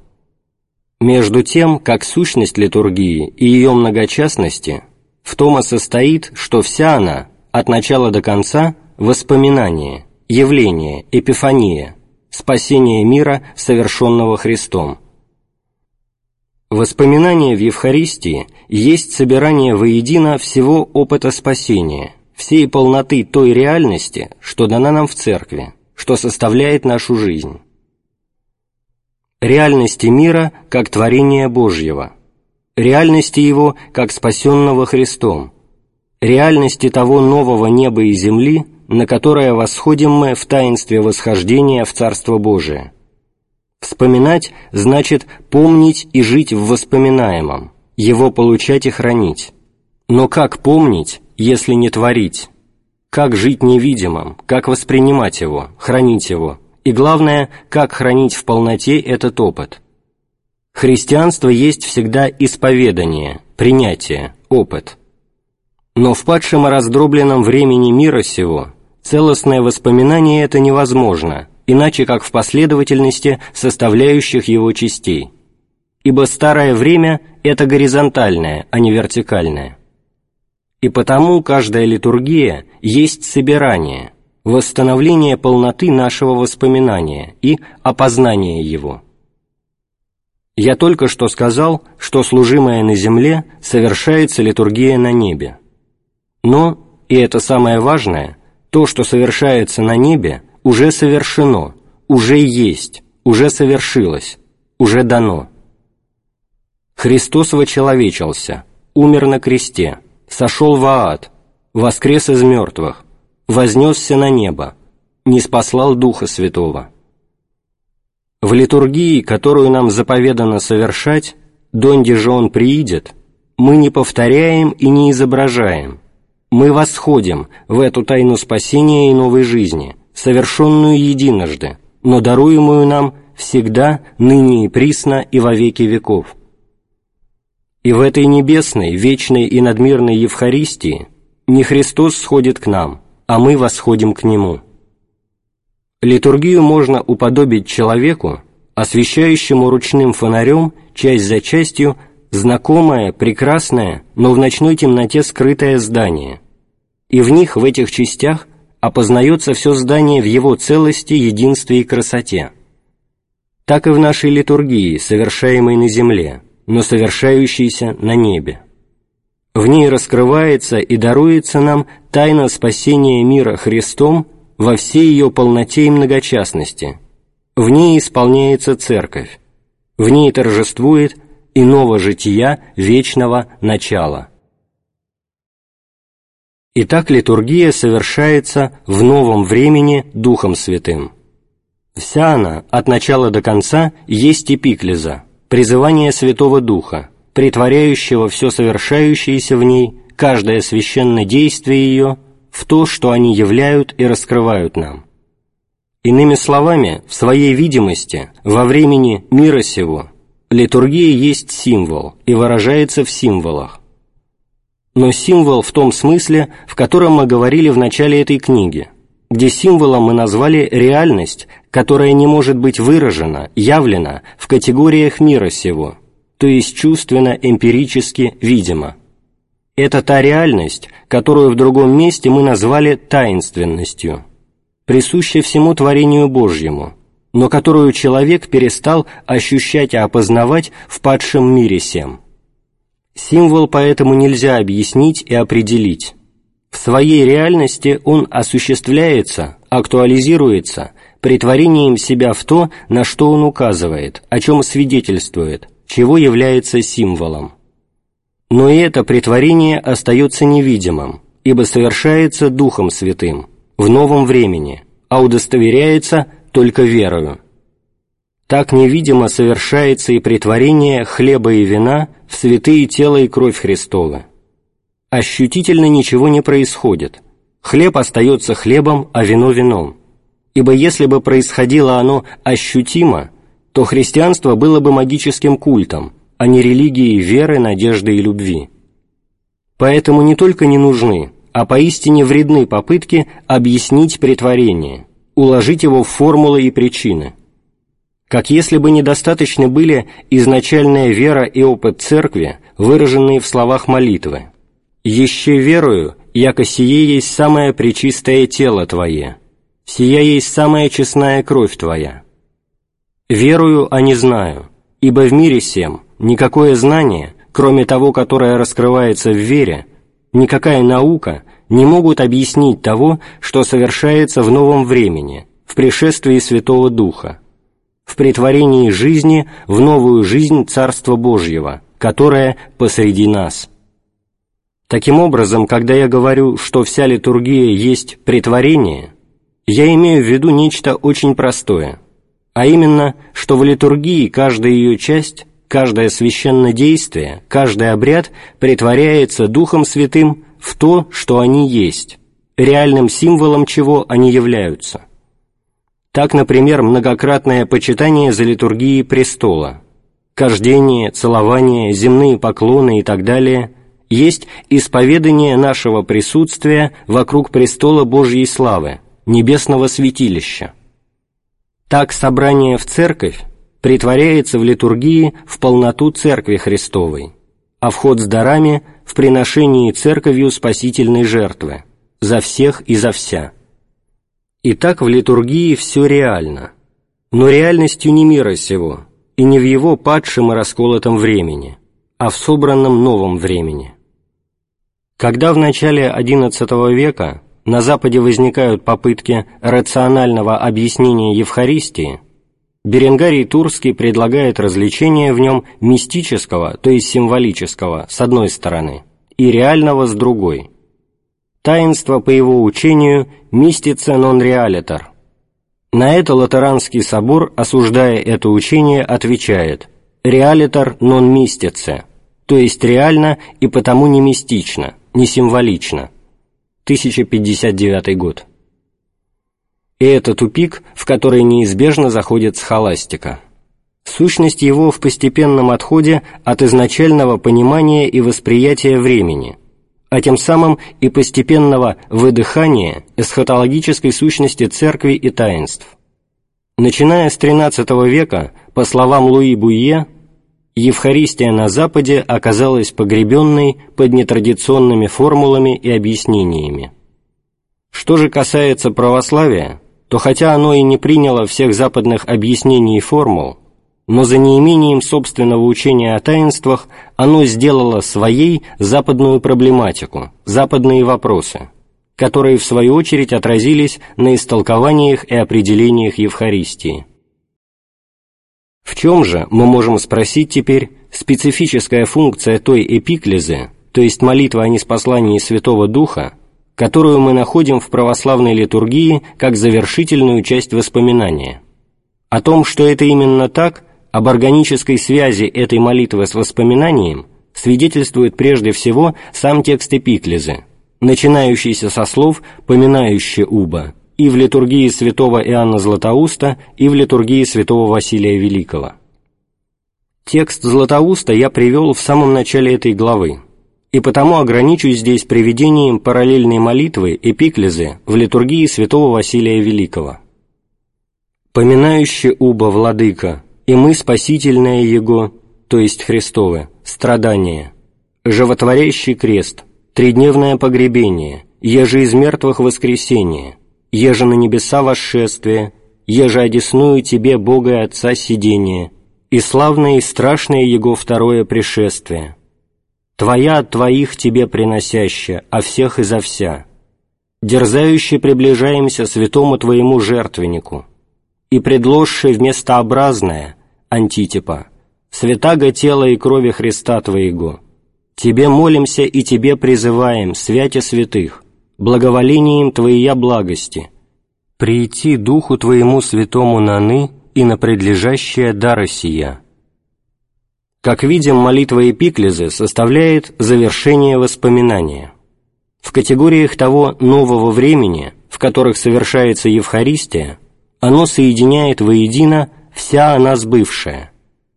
A: Между тем, как сущность литургии и ее многочастности в том и состоит, что вся она, от начала до конца, воспоминание, явление, эпифания, спасение мира, совершенного Христом. Воспоминание в Евхаристии есть собирание воедино всего опыта спасения, всей полноты той реальности, что дана нам в Церкви, что составляет нашу жизнь. Реальности мира как творения Божьего, реальности его как спасенного Христом, реальности того нового неба и земли, на которое восходим мы в таинстве восхождения в Царство Божие. Вспоминать значит помнить и жить в воспоминаемом, его получать и хранить. Но как помнить, если не творить? Как жить невидимым, как воспринимать его, хранить его, и главное, как хранить в полноте этот опыт. Христианство есть всегда исповедание, принятие, опыт. Но в падшем и раздробленном времени мира сего целостное воспоминание это невозможно, иначе как в последовательности составляющих его частей. Ибо старое время – это горизонтальное, а не вертикальное и потому каждая литургия есть собирание, восстановление полноты нашего воспоминания и опознание его. Я только что сказал, что служимое на земле совершается литургия на небе. Но, и это самое важное, то, что совершается на небе, уже совершено, уже есть, уже совершилось, уже дано. Христос вочеловечился, умер на кресте, сошел в ад, воскрес из мертвых, вознесся на небо, не спаслал Духа Святого. В литургии, которую нам заповедано совершать, донде же Он приидет, мы не повторяем и не изображаем, мы восходим в эту тайну спасения и новой жизни, совершенную единожды, но даруемую нам всегда, ныне и присно и во веки веков. И в этой небесной, вечной и надмирной Евхаристии не Христос сходит к нам, а мы восходим к Нему. Литургию можно уподобить человеку, освещающему ручным фонарем часть за частью знакомое, прекрасное, но в ночной темноте скрытое здание, и в них, в этих частях, опознается все здание в его целости, единстве и красоте. Так и в нашей литургии, совершаемой на земле, но совершающейся на небе. В ней раскрывается и даруется нам тайна спасения мира Христом во всей ее полноте и многочастности. В ней исполняется Церковь, в ней торжествует иного жития вечного начала. Итак, литургия совершается в новом времени Духом Святым. Вся она, от начала до конца, есть эпиклеза, призывание Святого Духа, притворяющего все совершающееся в ней, каждое священное действие ее, в то, что они являют и раскрывают нам. Иными словами, в своей видимости, во времени мира сего, литургия есть символ и выражается в символах, но символ в том смысле, в котором мы говорили в начале этой книги, где символом мы назвали реальность, которая не может быть выражена, явлена в категориях мира сего, то есть чувственно, эмпирически, видимо. Это та реальность, которую в другом месте мы назвали таинственностью, присущая всему творению Божьему, но которую человек перестал ощущать и опознавать в падшем мире сем. Символ поэтому нельзя объяснить и определить. В своей реальности он осуществляется, актуализируется притворением себя в то, на что он указывает, о чем свидетельствует, чего является символом. Но и это притворение остается невидимым, ибо совершается Духом Святым, в новом времени, а удостоверяется только верою. Так невидимо совершается и притворение хлеба и вина в святые тело и кровь Христова. Ощутительно ничего не происходит. Хлеб остается хлебом, а вино – вином. Ибо если бы происходило оно ощутимо, то христианство было бы магическим культом, а не религией веры, надежды и любви. Поэтому не только не нужны, а поистине вредны попытки объяснить притворение, уложить его в формулы и причины – как если бы недостаточно были изначальная вера и опыт Церкви, выраженные в словах молитвы. «Еще верую, яко сие есть самое пречистое тело Твое, сия есть самая честная кровь Твоя». Верую, а не знаю, ибо в мире сем никакое знание, кроме того, которое раскрывается в вере, никакая наука не могут объяснить того, что совершается в новом времени, в пришествии Святого Духа, в притворении жизни в новую жизнь Царства Божьего, которое посреди нас. Таким образом, когда я говорю, что вся литургия есть притворение, я имею в виду нечто очень простое, а именно, что в литургии каждая ее часть, каждое священное действие, каждый обряд притворяется Духом Святым в то, что они есть, реальным символом чего они являются – так, например, многократное почитание за литургией престола, кождение, целование, земные поклоны и так далее есть исповедание нашего присутствия вокруг престола Божьей славы, небесного святилища. Так собрание в церковь притворяется в литургии в полноту Церкви Христовой, а вход с дарами в приношении Церковью спасительной жертвы за всех и за вся. Итак, в литургии все реально, но реальностью не мира сего, и не в его падшем и расколотом времени, а в собранном новом времени. Когда в начале XI века на Западе возникают попытки рационального объяснения Евхаристии, Беренгарий Турский предлагает развлечение в нем мистического, то есть символического, с одной стороны, и реального с другой. Таинство, по его учению, мистица нон реалитар. На это Латеранский собор, осуждая это учение, отвечает «реалитар нон мистице», то есть реально и потому не мистично, не символично. 1059 год. И это тупик, в который неизбежно заходит схоластика. Сущность его в постепенном отходе от изначального понимания и восприятия времени, а тем самым и постепенного выдыхания эсхатологической сущности церкви и таинств. Начиная с XIII века, по словам Луи Буйе, Евхаристия на Западе оказалась погребенной под нетрадиционными формулами и объяснениями. Что же касается православия, то хотя оно и не приняло всех западных объяснений и формул, но за неимением собственного учения о таинствах оно сделало своей западную проблематику, западные вопросы, которые в свою очередь отразились на истолкованиях и определениях Евхаристии. В чем же, мы можем спросить теперь, специфическая функция той эпиклезы, то есть молитвы о неспослании Святого Духа, которую мы находим в православной литургии как завершительную часть воспоминания? О том, что это именно так, об органической связи этой молитвы с воспоминанием, свидетельствует прежде всего сам текст эпиклезы, начинающийся со слов «поминающие уба», и в литургии святого Иоанна Златоуста, и в литургии святого Василия Великого. Текст Златоуста я привел в самом начале этой главы, и потому ограничусь здесь приведением параллельной молитвы эпиклезы в литургии святого Василия Великого. «Поминающий уба, владыка, и мы спасительное Его, то есть Христовы, страдания, животворящий крест, тридневное погребение, еже из мертвых воскресение, еже на небеса восшествие, еже одесную тебе Бога и Отца сидение, и славное и страшное Его второе пришествие. Твоя от Твоих Тебе приносящая, а всех изо вся. Дерзающе приближаемся святому Твоему жертвеннику, и предложший вместо образное, антитипа, святаго тела и крови Христа Твоего, Тебе молимся и Тебе призываем, святе святых, благоволением Твоя благости, прийти Духу Твоему Святому наны и на предлежащее дара сия». Как видим, молитва Эпиклезы составляет завершение воспоминания. В категориях того нового времени, в которых совершается Евхаристия, оно соединяет воедино вся она сбывшая,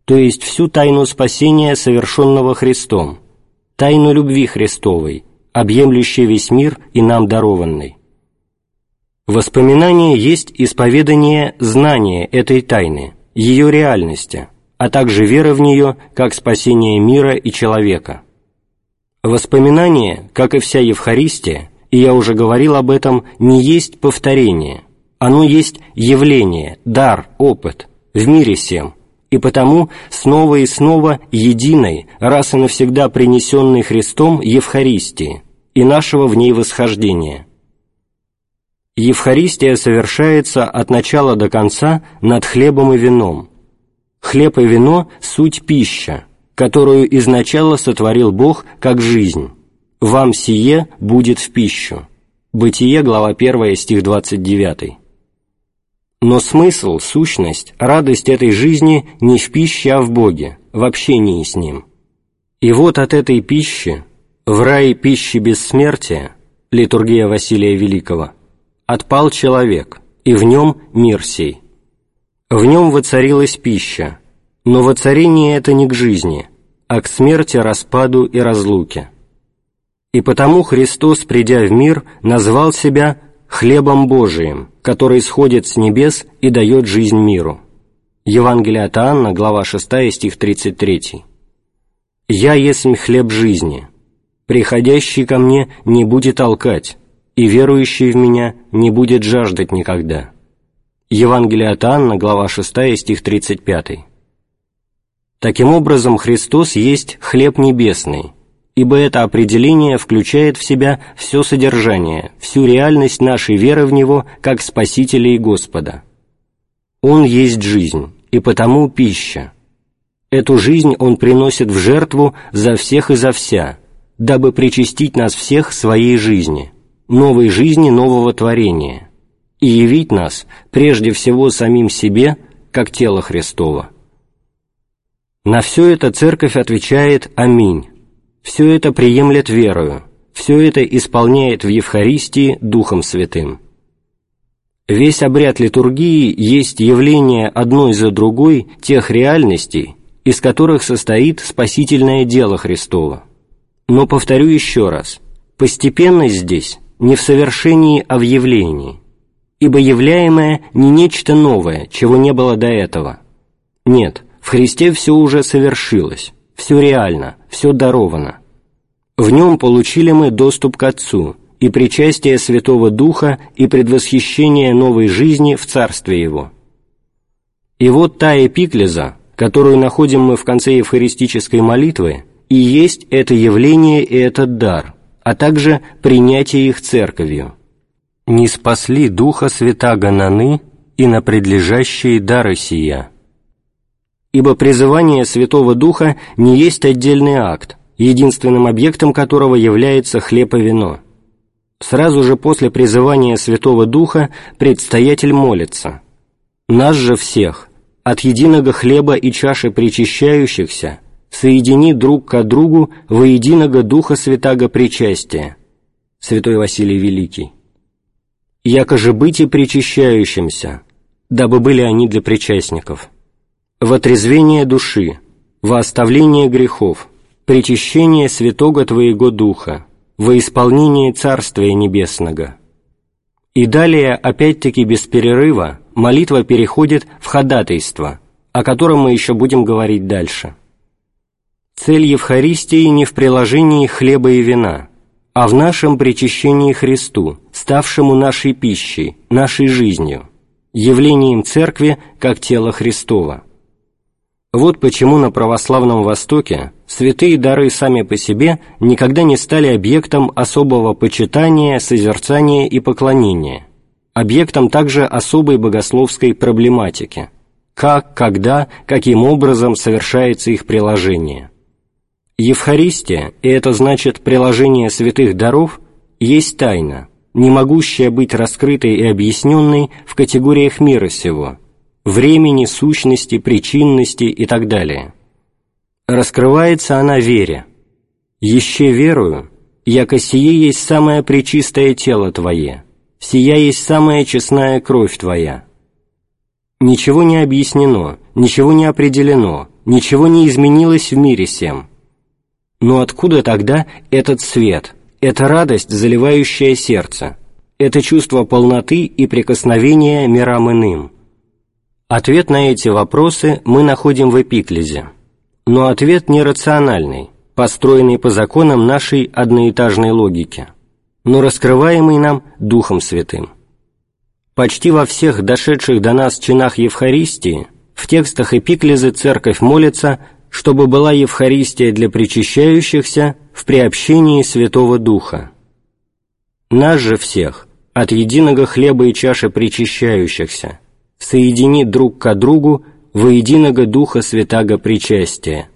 A: то есть всю тайну спасения, совершенного Христом, тайну любви Христовой, объемлющей весь мир и нам дарованной. Воспоминание есть исповедание знания этой тайны, ее реальности, а также вера в нее как спасение мира и человека. Воспоминание, как и вся Евхаристия, и я уже говорил об этом, не есть повторение, оно есть явление, дар, опыт, в мире всем, и потому снова и снова единой, раз и навсегда принесенной Христом Евхаристии и нашего в ней восхождения. Евхаристия совершается от начала до конца над хлебом и вином. Хлеб и вино – суть пища, которую изначально сотворил Бог как жизнь. «Вам сие будет в пищу». Бытие, глава 1, стих 29. Но смысл, сущность, радость этой жизни не в пище, а в Боге, в общении с Ним. И вот от этой пищи, в рай пищи бессмертия, литургия Василия Великого, отпал человек, и в нем мир сей. В нем воцарилась пища, но воцарение это не к жизни, а к смерти, распаду и разлуке. И потому Христос, придя в мир, назвал себя хлебом Божиим, который сходит с небес и дает жизнь миру». Евангелие от Анна, глава 6, стих 33. «Я есмь хлеб жизни, приходящий ко мне не будет толкать, и верующий в меня не будет жаждать никогда». Евангелие от Анна, глава 6, стих 35. Таким образом, Христос есть хлеб небесный, ибо это определение включает в себя все содержание, всю реальность нашей веры в Него как Спасителя и Господа. Он есть жизнь, и потому пища. Эту жизнь Он приносит в жертву за всех и за вся, дабы причастить нас всех своей жизни, новой жизни нового творения, и явить нас прежде всего самим себе, как тело Христово. На все это Церковь отвечает «Аминь», все это приемлет верою, все это исполняет в Евхаристии Духом Святым. Весь обряд литургии есть явление одной за другой тех реальностей, из которых состоит спасительное дело Христово. Но повторю еще раз, постепенность здесь не в совершении, а в явлении, ибо являемое не нечто новое, чего не было до этого. Нет, в Христе все уже совершилось, все реально, все даровано. В нем получили мы доступ к Отцу и причастие Святого Духа и предвосхищение новой жизни в Царстве Его. И вот та эпиклеза, которую находим мы в конце евхаристической молитвы, и есть это явление и этот дар, а также принятие их Церковью. «Не спасли Духа Святаго наны и на предлежащие дары сия» ибо призывание Святого Духа не есть отдельный акт, единственным объектом которого является хлеб и вино. Сразу же после призывания Святого Духа предстоятель молится. Нас же всех, от единого хлеба и чаши причащающихся, соедини друг к другу во единого Духа Святаго причастия. Святой Василий Великий. Яко же быть и причащающимся, дабы были они для причастников в отрезвение души, во оставление грехов, причащение святого Твоего Духа, во исполнение Царствия Небесного. И далее, опять-таки без перерыва, молитва переходит в ходатайство, о котором мы еще будем говорить дальше. Цель Евхаристии не в приложении хлеба и вина, а в нашем причащении Христу, ставшему нашей пищей, нашей жизнью, явлением Церкви как тела Христова. Вот почему на православном Востоке святые дары сами по себе никогда не стали объектом особого почитания, созерцания и поклонения, объектом также особой богословской проблематики – как, когда, каким образом совершается их приложение. Евхаристия, и это значит приложение святых даров, есть тайна, не могущая быть раскрытой и объясненной в категориях мира сего – времени, сущности, причинности и так далее. Раскрывается она вере. «Еще верую, яко сие есть самое пречистое тело Твое, сия есть самая честная кровь Твоя». Ничего не объяснено, ничего не определено, ничего не изменилось в мире всем. Но откуда тогда этот свет, эта радость, заливающая сердце, это чувство полноты и прикосновения мирам иным – Ответ на эти вопросы мы находим в эпиклезе, но ответ нерациональный, построенный по законам нашей одноэтажной логики, но раскрываемый нам Духом Святым. Почти во всех дошедших до нас чинах Евхаристии в текстах эпиклезы церковь молится, чтобы была Евхаристия для причащающихся в приобщении Святого Духа. Нас же всех, от единого хлеба и чаши причащающихся, соедини друг к другу воединого Духа Святаго причастия,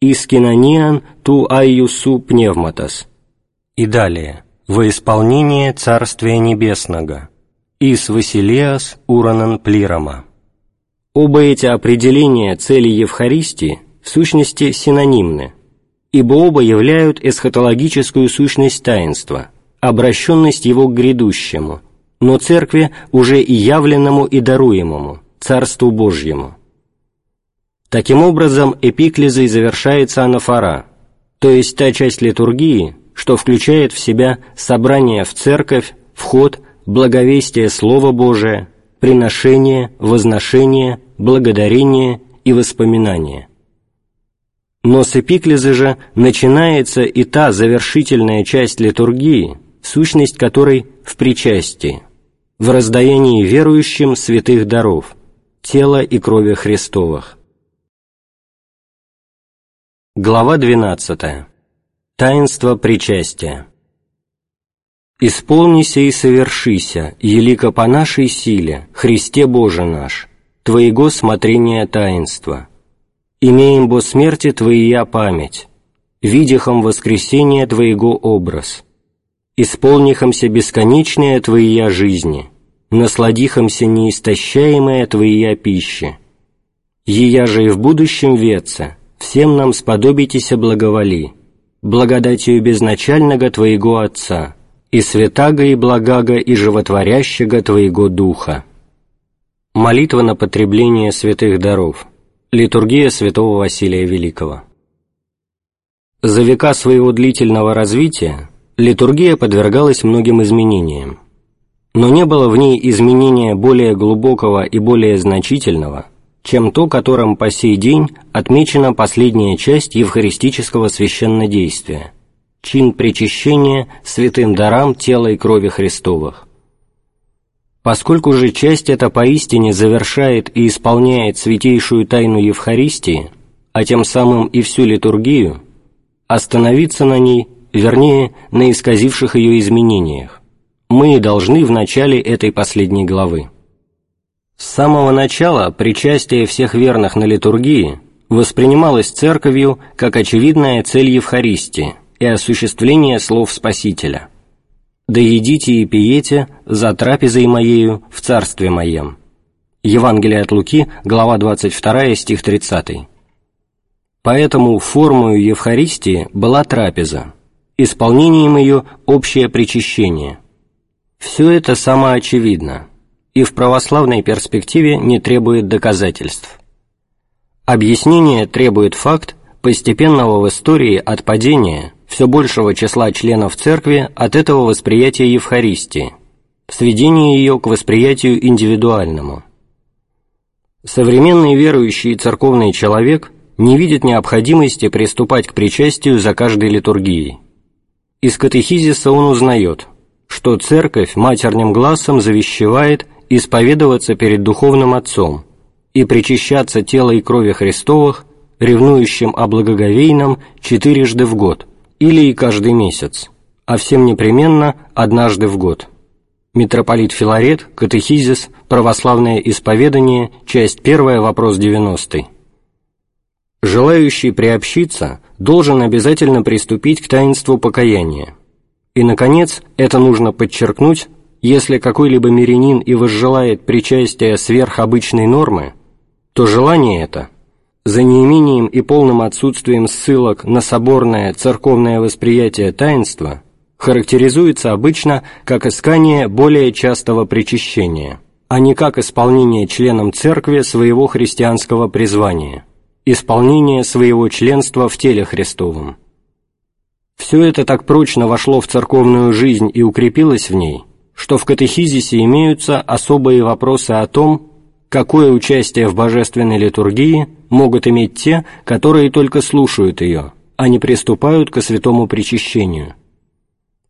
A: искинаниан ту айюсу пневматос. И далее, во исполнение Царствия Небесного, ис Василиас уранан плирома. Оба эти определения цели Евхаристии в сущности синонимны, ибо оба являют эсхатологическую сущность таинства, обращенность его к грядущему, но Церкви уже и явленному и даруемому, Царству Божьему. Таким образом, эпиклизой завершается анафора, то есть та часть литургии, что включает в себя собрание в церковь, вход, благовестие Слова Божия, приношение, возношение, благодарение и воспоминание. Но с эпиклизы же начинается и та завершительная часть литургии, сущность которой в причастии в раздаянии верующим святых даров, тела и крови Христовых. Глава 12. Таинство причастия. «Исполнися и совершися, елико по нашей силе, Христе Боже наш, Твоего смотрения таинства. Имеем бо смерти Твоя память, видихом воскресения Твоего образ, исполнихомся бесконечная Твоя жизни, насладихомся неистощаемая Твоя пища. Ея же и в будущем веце, всем нам сподобитеся благоволи, благодатью безначального Твоего Отца, и святаго и благаго и животворящего Твоего Духа. Молитва на потребление святых даров. Литургия святого Василия Великого. За века своего длительного развития литургия подвергалась многим изменениям, но не было в ней изменения более глубокого и более значительного – чем то, которым по сей день отмечена последняя часть евхаристического священнодействия – чин причащения святым дарам тела и крови Христовых. Поскольку же часть эта поистине завершает и исполняет святейшую тайну Евхаристии, а тем самым и всю литургию, остановиться на ней, вернее, на исказивших ее изменениях, мы должны в начале этой последней главы. С самого начала причастие всех верных на литургии воспринималось Церковью как очевидная цель Евхаристии и осуществление слов Спасителя «Да едите и пиете за трапезой Моею в Царстве Моем». Евангелие от Луки, глава 22, стих 30. Поэтому формою Евхаристии была трапеза, исполнением ее – общее причащение. Все это самоочевидно – и в православной перспективе не требует доказательств. Объяснение требует факт постепенного в истории отпадения все большего числа членов Церкви от этого восприятия Евхаристии, сведения ее к восприятию индивидуальному. Современный верующий церковный человек не видит необходимости приступать к причастию за каждой литургией. Из катехизиса он узнает, что Церковь матерным глазом завещевает исповедоваться перед Духовным Отцом и причащаться тела и крови Христовых, ревнующим о благоговейном четырежды в год или и каждый месяц, а всем непременно однажды в год. Митрополит Филарет, Катехизис, Православное исповедание, часть 1, вопрос 90. Желающий приобщиться должен обязательно приступить к таинству покаяния. И, наконец, это нужно подчеркнуть, если какой-либо мирянин и возжелает причастия сверхобычной нормы, то желание это, за неимением и полным отсутствием ссылок на соборное церковное восприятие таинства, характеризуется обычно как искание более частого причащения, а не как исполнение членом церкви своего христианского призвания, исполнение своего членства в теле Христовом. Все это так прочно вошло в церковную жизнь и укрепилось в ней – что в катехизисе имеются особые вопросы о том, какое участие в божественной литургии могут иметь те, которые только слушают ее, а не приступают ко святому причащению.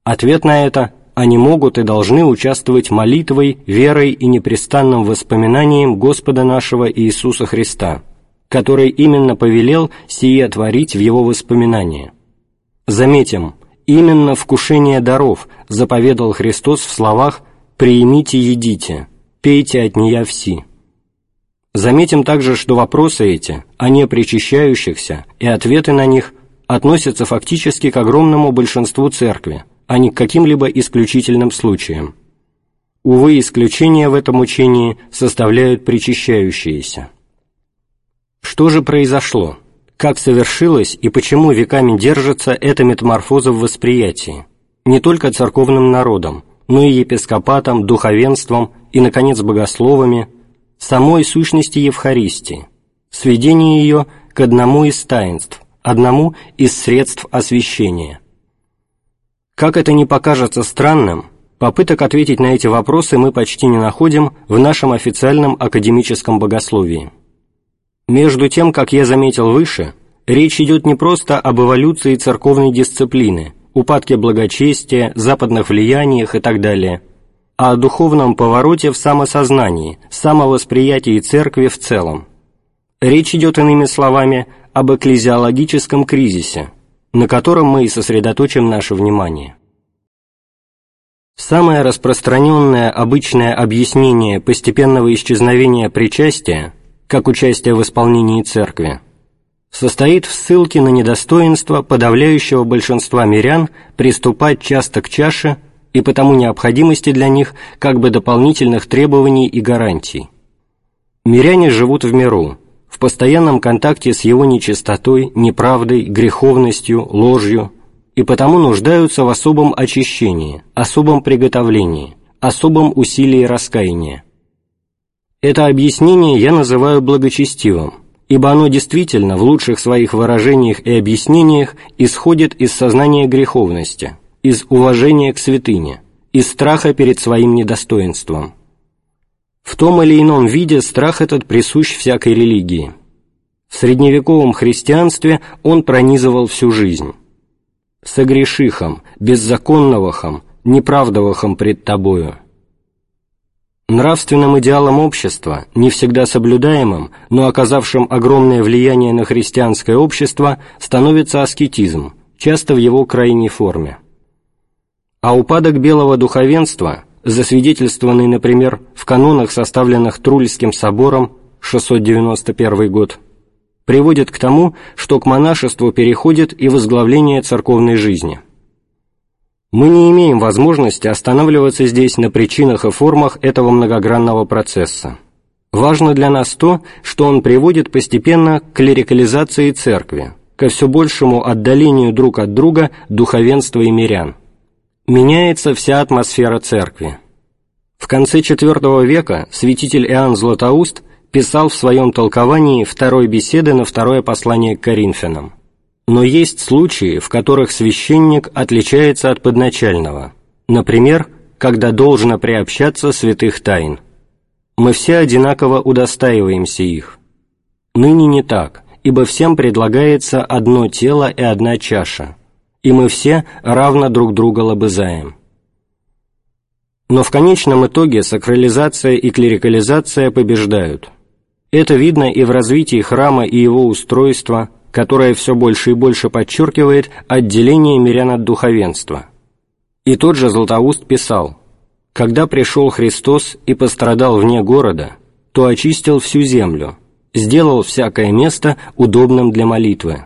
A: Ответ на это – они могут и должны участвовать молитвой, верой и непрестанным воспоминанием Господа нашего Иисуса Христа, который именно повелел сие творить в Его воспоминания. Заметим – Именно вкушение даров заповедал Христос в словах «приимите, едите, пейте от нея все». Заметим также, что вопросы эти, о непричащающихся и ответы на них относятся фактически к огромному большинству церкви, а не к каким-либо исключительным случаям. Увы, исключения в этом учении составляют причащающиеся. Что же произошло? как совершилось и почему веками держится эта метаморфоза в восприятии, не только церковным народом, но и епископатом, духовенством и, наконец, богословами, самой сущности Евхаристии, сведение ее к одному из таинств, одному из средств освящения. Как это не покажется странным, попыток ответить на эти вопросы мы почти не находим в нашем официальном академическом богословии. Между тем, как я заметил выше, речь идет не просто об эволюции церковной дисциплины, упадке благочестия, западных влияниях и так далее, а о духовном повороте в самосознании, самовосприятии церкви в целом. Речь идет, иными словами, об экклезиологическом кризисе, на котором мы и сосредоточим наше внимание. Самое распространенное обычное объяснение постепенного исчезновения причастия, как участия в исполнении церкви, состоит в ссылке на недостоинство подавляющего большинства мирян приступать часто к чаше и потому необходимости для них как бы дополнительных требований и гарантий. Миряне живут в миру, в постоянном контакте с его нечистотой, неправдой, греховностью, ложью, и потому нуждаются в особом очищении, особом приготовлении, особом усилии раскаяния. Это объяснение я называю благочестивым, ибо оно действительно в лучших своих выражениях и объяснениях исходит из сознания греховности, из уважения к святыне, из страха перед своим недостоинством. В том или ином виде страх этот присущ всякой религии. В средневековом христианстве он пронизывал всю жизнь согрешихом, беззаконновахом, неправдовахом пред тобою». Нравственным идеалом общества, не всегда соблюдаемым, но оказавшим огромное влияние на христианское общество, становится аскетизм, часто в его крайней форме. А упадок белого духовенства, засвидетельствованный, например, в канонах, составленных Трульским собором, 691 год, приводит к тому, что к монашеству переходит и возглавление церковной жизни. Мы не имеем возможности останавливаться здесь на причинах и формах этого многогранного процесса. Важно для нас то, что он приводит постепенно к клерикализации церкви, ко все большему отдалению друг от друга духовенства и мирян. Меняется вся атмосфера церкви. В конце IV века святитель Иоанн Златоуст писал в своем толковании второй беседы на второе послание к Коринфянам. Но есть случаи, в которых священник отличается от подначального, например, когда должно приобщаться святых тайн. Мы все одинаково удостаиваемся их. Ныне не так, ибо всем предлагается одно тело и одна чаша, и мы все равно друг друга лобызаем. Но в конечном итоге сакрализация и клерикализация побеждают – это видно и в развитии храма и его устройства, которое все больше и больше подчеркивает отделение мирян от духовенства. И тот же Златоуст писал, «Когда пришел Христос и пострадал вне города, то очистил всю землю, сделал всякое место удобным для молитвы.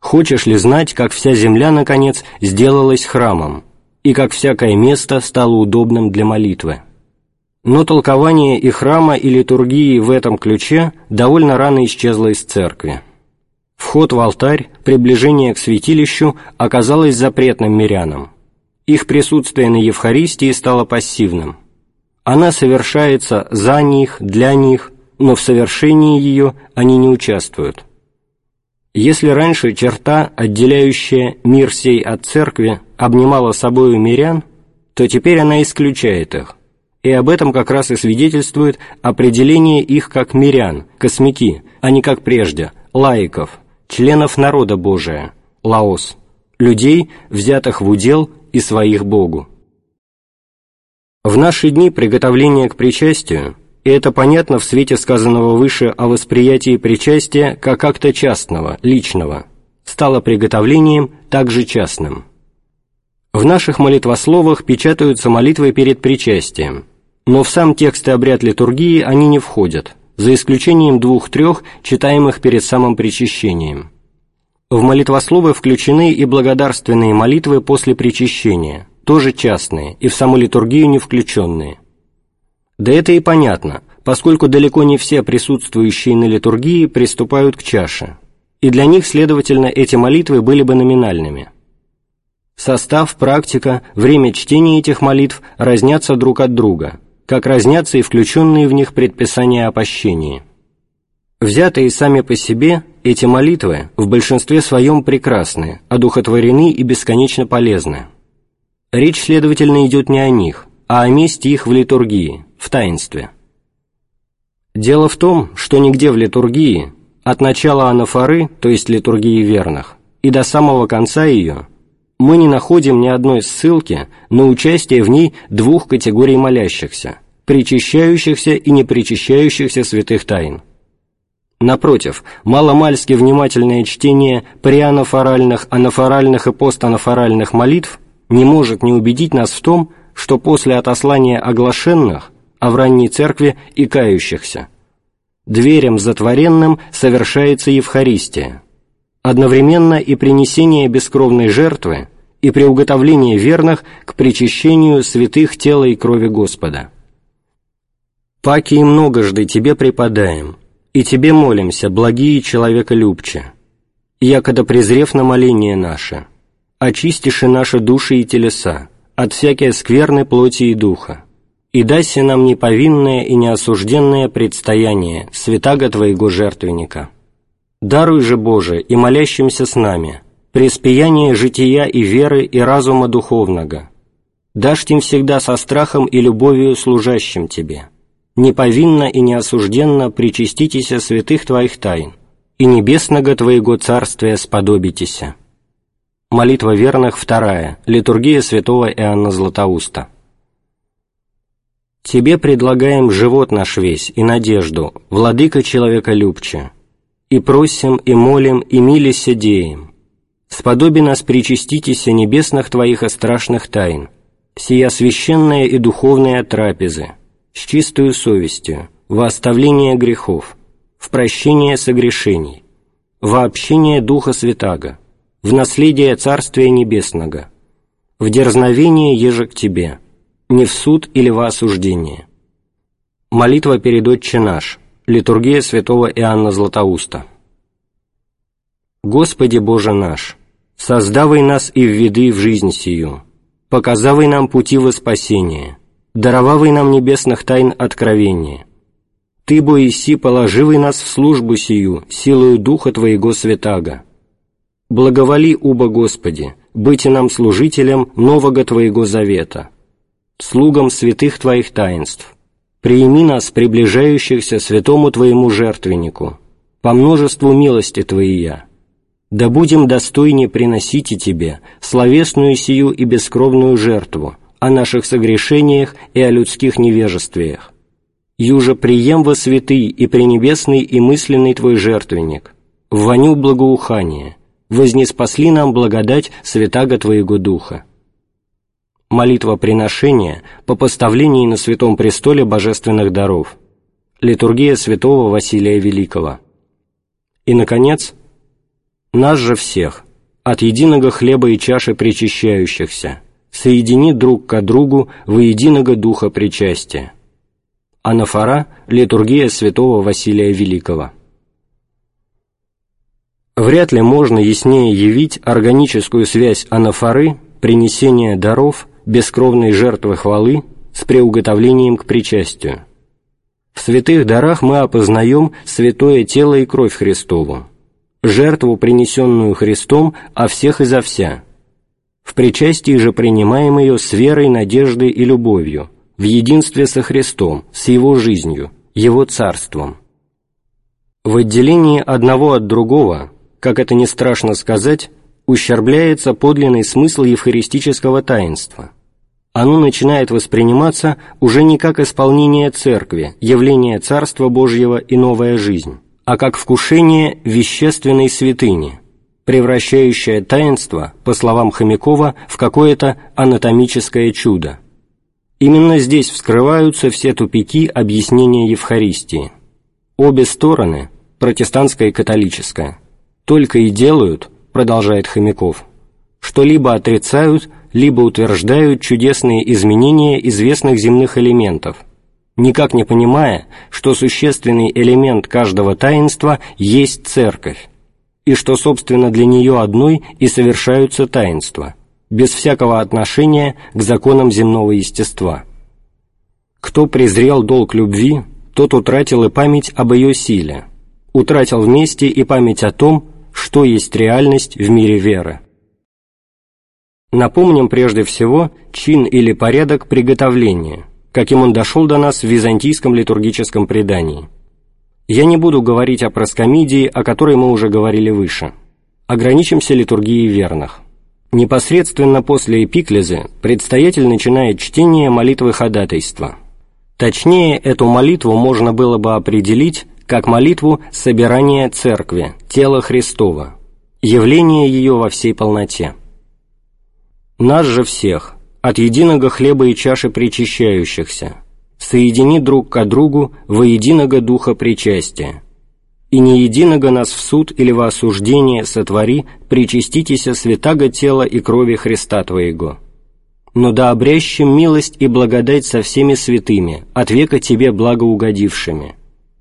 A: Хочешь ли знать, как вся земля, наконец, сделалась храмом, и как всякое место стало удобным для молитвы?» Но толкование и храма, и литургии в этом ключе довольно рано исчезло из церкви. Вход в алтарь, приближение к святилищу оказалось запретным мирянам. Их присутствие на Евхаристии стало пассивным. Она совершается за них, для них, но в совершении ее они не участвуют. Если раньше черта, отделяющая мир сей от церкви, обнимала собою мирян, то теперь она исключает их, и об этом как раз и свидетельствует определение их как мирян, космики, а не как прежде, лаиков, членов народа Божия, лаос, людей, взятых в удел и своих Богу. В наши дни приготовление к причастию, и это понятно в свете сказанного выше о восприятии причастия как акта частного, личного, стало приготовлением также частным. В наших молитвословах печатаются молитвы перед причастием – но в сам текст и обряд литургии они не входят, за исключением двух-трех, читаемых перед самым причащением. В молитвословы включены и благодарственные молитвы после причащения, тоже частные и в саму литургию не включенные. Да это и понятно, поскольку далеко не все присутствующие на литургии приступают к чаше, и для них, следовательно, эти молитвы были бы номинальными. Состав, практика, время чтения этих молитв разнятся друг от друга – как разнятся и включенные в них предписания о пощении. Взятые сами по себе, эти молитвы в большинстве своем прекрасны, одухотворены и бесконечно полезны. Речь, следовательно, идет не о них, а о месте их в литургии, в таинстве. Дело в том, что нигде в литургии, от начала анафоры, то есть литургии верных, и до самого конца ее, мы не находим ни одной ссылки на участие в ней двух категорий молящихся – причащающихся и непричащающихся святых тайн. Напротив, маломальски внимательное чтение прианафоральных, анафоральных и постанафоральных молитв не может не убедить нас в том, что после отослания оглашенных, а в ранней церкви и кающихся, дверям затворенным совершается Евхаристия, одновременно и принесение бескровной жертвы, и приуготовление верных к причащению святых тела и крови Господа. Паки и многожды Тебе преподаем, и Тебе молимся, благие человеколюбче, якода презрев на моление наше, очистишь и наши души и телеса от всякой скверной плоти и духа, и дайся нам неповинное и неосужденное предстояние святаго Твоего жертвенника. Даруй же, Боже, и молящимся с нами, преспияние жития и веры и разума духовного, дашь им всегда со страхом и любовью служащим Тебе, неповинно и неосужденно причаститеся святых Твоих тайн, и небесного Твоего царствия сподобитеся. Молитва верных вторая, литургия святого Иоанна Златоуста. Тебе предлагаем живот наш весь и надежду, владыка человека любче, и просим, и молим, и милися деем. Сподоби нас причаститеся небесных Твоих и страшных тайн, сия священная и духовная трапезы, с чистою совестью, во оставление грехов, в прощение согрешений, во общение Духа Святаго, в наследие Царствия Небесного, в дерзновение еже к Тебе, не в суд или во осуждение. Молитва перед Отче наш, литургия святого Иоанна Златоуста. Господи Боже наш, создавай нас и введы в жизнь сию, показавай нам пути во спасение, даровавай нам небесных тайн откровения. Ты, бо иси, положивай нас в службу сию, силою Духа Твоего Святаго. Благоволи, уба Господи, быть нам служителем нового Твоего завета, слугам святых Твоих таинств. Приими нас, приближающихся святому Твоему жертвеннику, по множеству милости Твоия. Да будем достойнее приносить и Тебе словесную сию и бескровную жертву о наших согрешениях и о людских невежествиях. Юже прием во святый и пренебесный и мысленный Твой жертвенник, в воню благоухания, вознеспасли нам благодать святаго Твоего Духа молитва приношения по поставлении на Святом Престоле божественных даров, литургия святого Василия Великого. И, наконец, нас же всех, от единого хлеба и чаши причащающихся, соедини друг к другу во единого духа причастия. Анафора – литургия святого Василия Великого. Вряд ли можно яснее явить органическую связь анафоры, принесения даров бескровной жертвы хвалы с приуготовлением к причастию. В святых дарах мы опознаем святое тело и кровь Христову, жертву, принесенную Христом, а всех и за вся. В причастии же принимаем ее с верой, надеждой и любовью, в единстве со Христом, с Его жизнью, Его царством. В отделении одного от другого, как это не страшно сказать, ущербляется подлинный смысл евхаристического таинства оно начинает восприниматься уже не как исполнение Церкви, явление Царства Божьего и новая жизнь, а как вкушение вещественной святыни, превращающее таинство, по словам Хомякова, в какое-то анатомическое чудо. Именно здесь вскрываются все тупики объяснения Евхаристии. Обе стороны, протестантская и католическая, только и делают, продолжает Хомяков, что либо отрицают, либо утверждают чудесные изменения известных земных элементов, никак не понимая, что существенный элемент каждого таинства есть церковь, и что, собственно, для нее одной и совершаются таинства, без всякого отношения к законам земного естества. Кто презрел долг любви, тот утратил и память об ее силе, утратил вместе и память о том, что есть реальность в мире веры. Напомним прежде всего чин или порядок приготовления, каким он дошел до нас в византийском литургическом предании. Я не буду говорить о проскомидии, о которой мы уже говорили выше. Ограничимся литургией верных. Непосредственно после эпиклезы предстоятель начинает чтение молитвы ходатайства. Точнее, эту молитву можно было бы определить как молитву собирания Церкви, тела Христова, явление ее во всей полноте. Нас же всех, от единого хлеба и чаши причащающихся, соедини друг к другу во единого духа причастия, и не единого нас в суд или во осуждение сотвори, причаститеся святаго тела и крови Христа Твоего. Но да обрящем милость и благодать со всеми святыми, от века Тебе благоугодившими.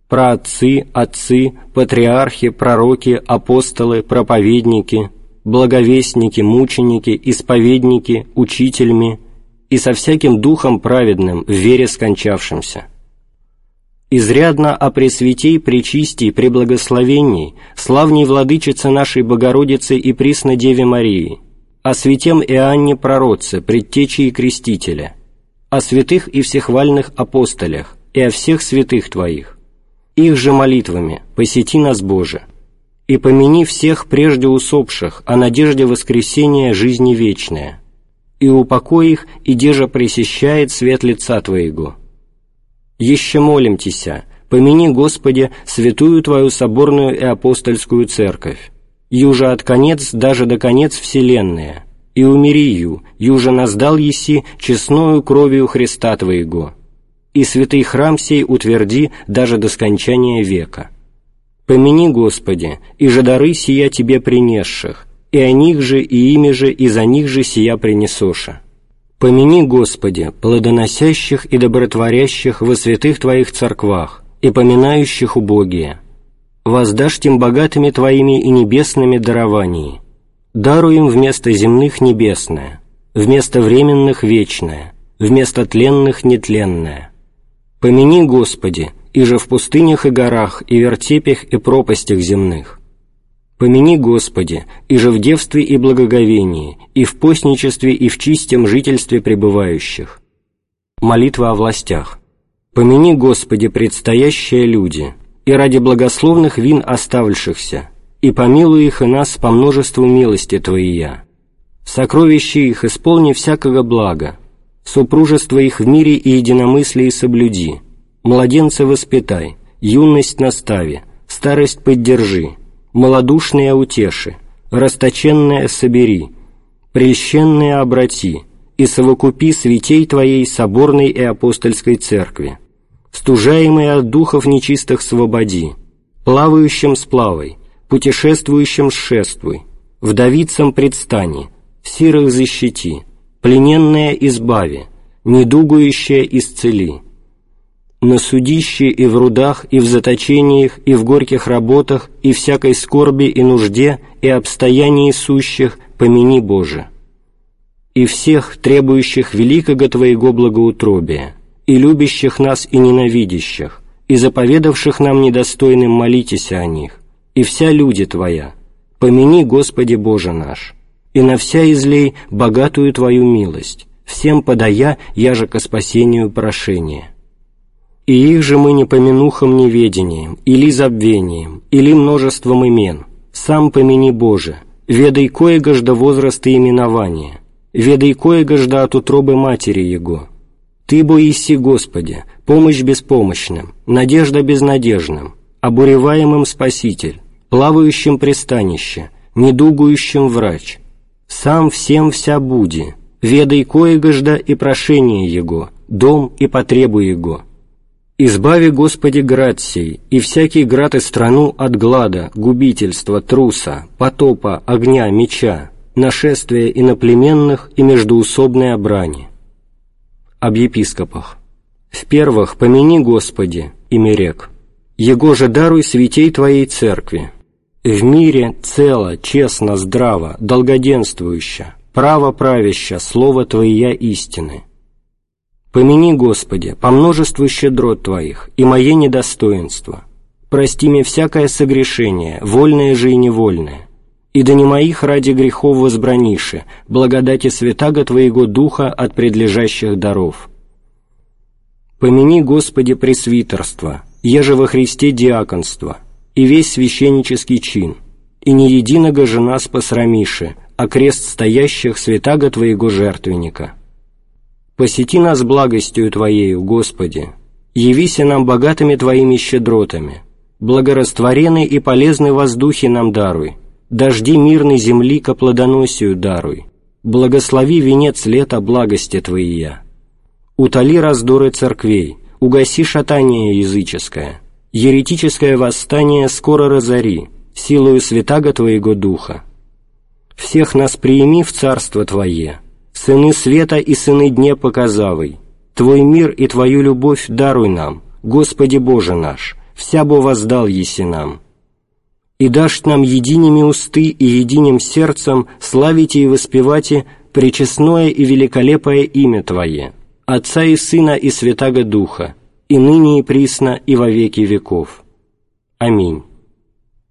A: Праотцы, отцы, патриархи, пророки, апостолы, проповедники, благовестники, мученики, исповедники, учителями и со всяким духом праведным в вере скончавшимся изрядно о Пресвятей, Пречистей, Преблагословенней, славней Владычице нашей Богородице и Присно Деве Марии, о святем Иоанне Проротце, Предтече и Крестителя, о святых и всехвальных апостолях и о всех святых Твоих. Их же молитвами посети нас, Боже, и помяни всех прежде усопших о надежде воскресения жизни вечная, и упокой их, и деже пресещает свет лица Твоего» Еще молим Тися, помяни, Господи, святую Твою соборную и апостольскую церковь, юже от конец даже до конец вселенная, и умири ю, юже наздал еси честною кровью Христа Твоего, и святый храм сей утверди даже до скончания века. Помяни, Господи, и же дары сия Тебе принесших, и о них же, и ими же, и за них же сия принесоша Помяни, Господи, плодоносящих и добротворящих во святых Твоих церквах и поминающих убогие. Воздашь тем богатыми Твоими и небесными дарованиями. Даруй им вместо земных небесное, вместо временных вечное, вместо тленных нетленное. Помяни, Господи, и же в пустынях и горах, и вертепях и пропастях земных Помяни, Господи, и же в девстве и благоговении, и в постничестве, и в чистом жительстве пребывающих. Молитва о властях. Помяни, Господи, предстоящие люди, и ради благословных вин оставшихся, и помилуй их и нас по множеству милости Твоия. Сокровища их исполни всякого блага, супружество их в мире и единомыслии соблюди, младенца воспитай, юность настави, старость поддержи, малодушные утеши, расточенное собери, прельщенное обрати, и совокупи святей Твоей соборной и апостольской церкви, стужаемые от духов нечистых свободи, плавающим сплавай, путешествующим шествуй, вдовицам предстани, сирых защити, плененное избави, недугующее исцели, на судище и в рудах, и в заточениях, и в горьких работах, и всякой скорби и нужде, и обстоянии сущих, помяни Боже. И всех, требующих великого Твоего благоутробия, и любящих нас и ненавидящих, и заповедавших нам недостойным молитесь о них, и вся люди Твоя, помяни, Господи Боже наш, и на вся излей богатую Твою милость, всем подая, яже ко спасению прошения и их же мы не помянухом неведением, или забвением, или множеством имен, сам помяни Боже, ведай коего-жда возраста именования, ведай коего-жда от утробы матери Его. Ты боиси, Господи, помощь беспомощным, надежда безнадежным, обуреваемым Спаситель, плавающим пристанище, недугующим врач. Сам всем вся буди, ведай коего-жда и прошение Его, дом и потребу Его» «Избави, Господи, град сей, и всякий град и страну от глада, губительства, труса, потопа, огня, меча, нашествия иноплеменных и междуусобной обрани». Об епископах. «В первых помяни, Господи, имя рек, Его же даруй святей Твоей Церкви, в мире цело, честно, здраво, долгоденствующе, право правяща, слово Твоя истины» Помяни, Господи, по множеству щедрот Твоих и мое недостоинство. Прости мне всякое согрешение, вольное же и невольное. И да не моих ради грехов возбраниши, благодати святаго Твоего Духа от предлежащих даров. Помяни, Господи, пресвитерство, еже во Христе диаконство, и весь священнический чин, и не единого же нас посрамиши, а крест стоящих святаго Твоего жертвенника» Посети нас благостью Твоею, Господи, явися нам богатыми Твоими щедротами, благорастворены и полезны воздухи нам даруй, дожди мирной земли ко плодоносию даруй, благослови венец лета благости Твоия. Утоли раздоры церквей, угаси шатание языческое, еретическое восстание скоро разори, силою святаго Твоего Духа. Всех нас приими в Царство Твое, сыны света и сыны дне показавый, Твой мир и Твою любовь даруй нам, Господи Боже наш, вся бо воздал еси нам. И дашь нам единими усты и единым сердцем славите и воспевате пречестное и великолепое имя Твое, Отца и Сына и Святаго Духа, и ныне и присно и во веки веков. Аминь.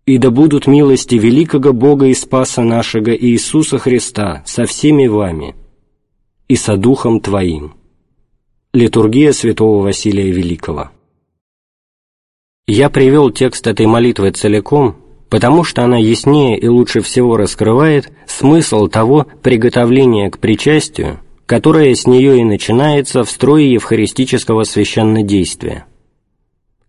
A: И да будут милости великого Бога и Спаса нашего Иисуса Христа со всеми вами и со Духом Твоим. Литургия святого Василия Великого. Я привел текст этой молитвы целиком, потому что она яснее и лучше всего раскрывает смысл того приготовления к причастию, которое с нее и начинается в строе евхаристического священнодействия.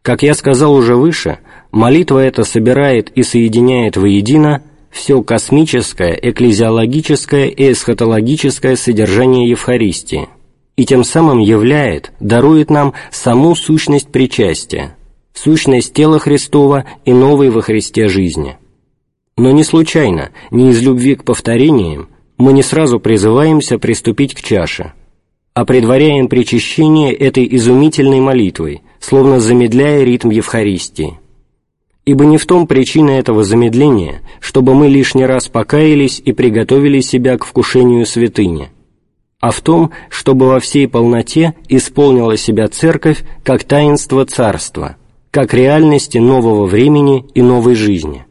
A: Как я сказал уже выше, молитва эта собирает и соединяет воедино все космическое, экклезиологическое и эсхатологическое содержание Евхаристии, и тем самым являет, дарует нам саму сущность причастия, сущность тела Христова и новой во Христе жизни. Но не случайно, не из любви к повторениям, мы не сразу призываемся приступить к чаше, а предваряем причащение этой изумительной молитвой, словно замедляя ритм Евхаристии. Ибо не в том причина этого замедления, чтобы мы лишний раз покаялись и приготовили себя к вкушению святыни, а в том, чтобы во всей полноте исполнила себя Церковь как таинство Царства, как реальности нового времени и новой жизни.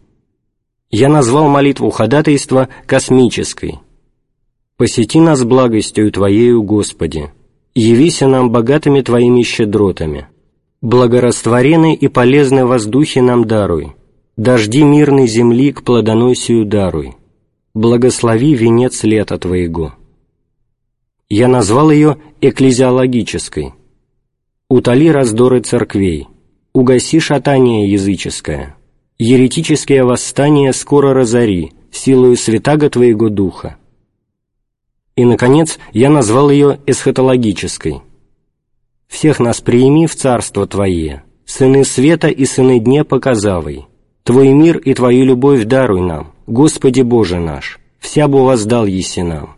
A: Я назвал молитву ходатайства космической. «Посети нас благостью Твоею, Господи, явися нам богатыми Твоими щедротами, благорастворены и полезны воздухи нам даруй, дожди мирной земли к плодоносию даруй, благослови венец лета Твоего». Я назвал ее экклезиологической. «Утоли раздоры церквей, угаси шатание языческое, еретическое восстание скоро разори, силою святаго Твоего Духа». И, наконец, я назвал ее эсхатологической. «Всех нас приими в Царство Твое, сыны света и сыны дне показавой, Твой мир и Твою любовь даруй нам, Господи Боже наш, вся бы воздал еси нам».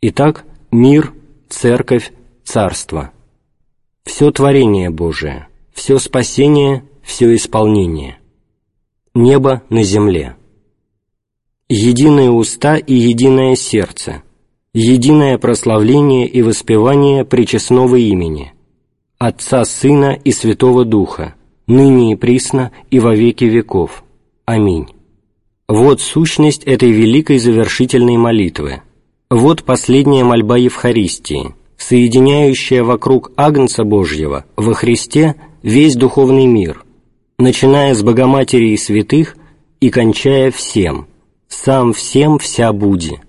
A: Итак, мир, церковь, царство. Все творение Божие, все спасение, все исполнение. Небо на земле. Единые уста и единое сердце, единое прославление и воспевание причестного имени, Отца, Сына и Святого Духа, ныне и присно и во веки веков. Аминь. Вот сущность этой великой завершительной молитвы – вот последняя мольба Евхаристии, соединяющая вокруг Агнца Божьего во Христе весь духовный мир, начиная с Богоматери и святых и кончая всем, сам всем вся буди.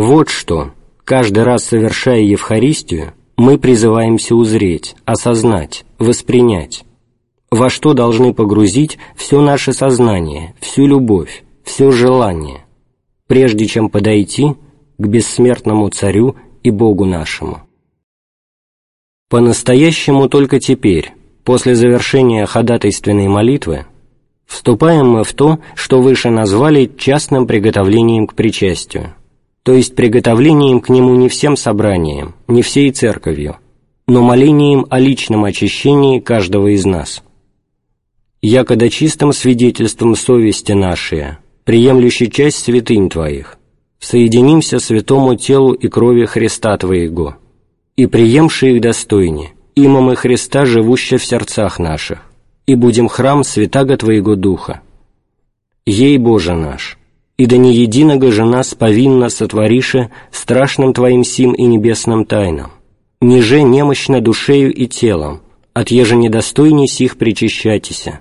A: Вот что, каждый раз совершая Евхаристию, мы призываемся узреть, осознать, воспринять, во что должны погрузить все наше сознание, всю любовь, все желание, прежде чем подойти – к бессмертному Царю и Богу нашему. По-настоящему только теперь, после завершения ходатайственной молитвы, вступаем мы в то, что выше назвали частным приготовлением к причастию, то есть приготовлением к нему не всем собранием, не всей церковью, но молением о личном очищении каждого из нас. Якода чистым свидетельством совести нашей, приемлющей часть святынь Твоих, соединимся святому телу и крови Христа Твоего, и приемши их достойне, има мы Христа, живущего в сердцах наших, и будем храм святаго Твоего Духа. Ей, Боже наш, и да не единого же нас повинно сотворише страшным Твоим сим и небесным тайнам, ниже немощно душею и телом, от еже недостойней сих причащайтеся,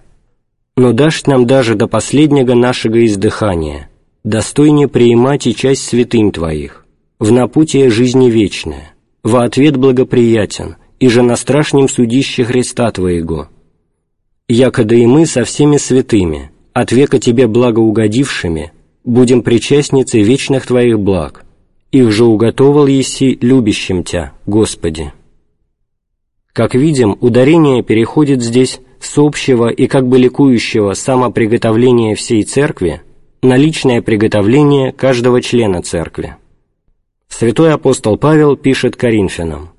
A: но дашь нам даже до последнего нашего издыхания, достойнее приимать и часть святынь Твоих, в напутие жизни вечное, во ответ благоприятен, и же на страшнем судище Христа Твоего. якода и мы со всеми святыми, от века Тебе благоугодившими, будем причастницы вечных Твоих благ, их же уготовал еси любящим Тя, Господи». Как видим, ударение переходит здесь с общего и как бы ликующего самоприготовления всей Церкви на личное приготовление каждого члена Церкви. Святой апостол Павел пишет Коринфянам,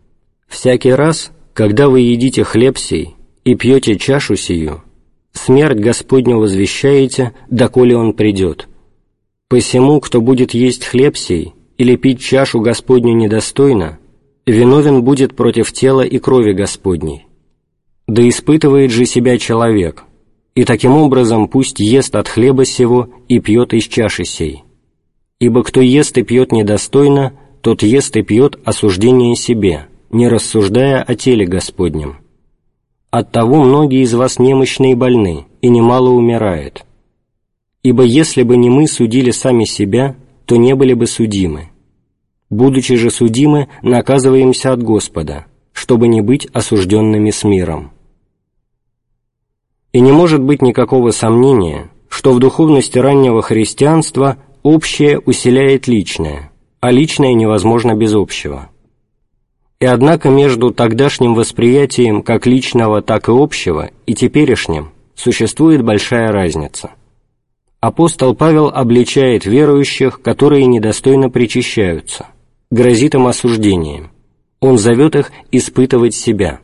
A: «Всякий раз, когда вы едите хлеб сей и пьете чашу сию, смерть Господню возвещаете, доколе Он придет. Посему, кто будет есть хлеб сей или пить чашу Господню недостойно, виновен будет против тела и крови Господней. Да испытывает же себя человек, и таким образом пусть ест от хлеба сего и пьет из чаши сей. Ибо кто ест и пьет недостойно, тот ест и пьет осуждение себе, не рассуждая о теле Господнем. Оттого многие из вас немощны и больны, и немало умирает. Ибо если бы не мы судили сами себя, то не были бы судимы. Будучи же судимы, наказываемся от Господа, чтобы не быть осужденными с миром. И не может быть никакого сомнения, что в духовности раннего христианства общее усиляет личное, а личное невозможно без общего. И однако между тогдашним восприятием как личного, так и общего и теперешним существует большая разница. Апостол Павел обличает верующих, которые недостойно причащаются, грозит им осуждением. Он зовет их испытывать себя.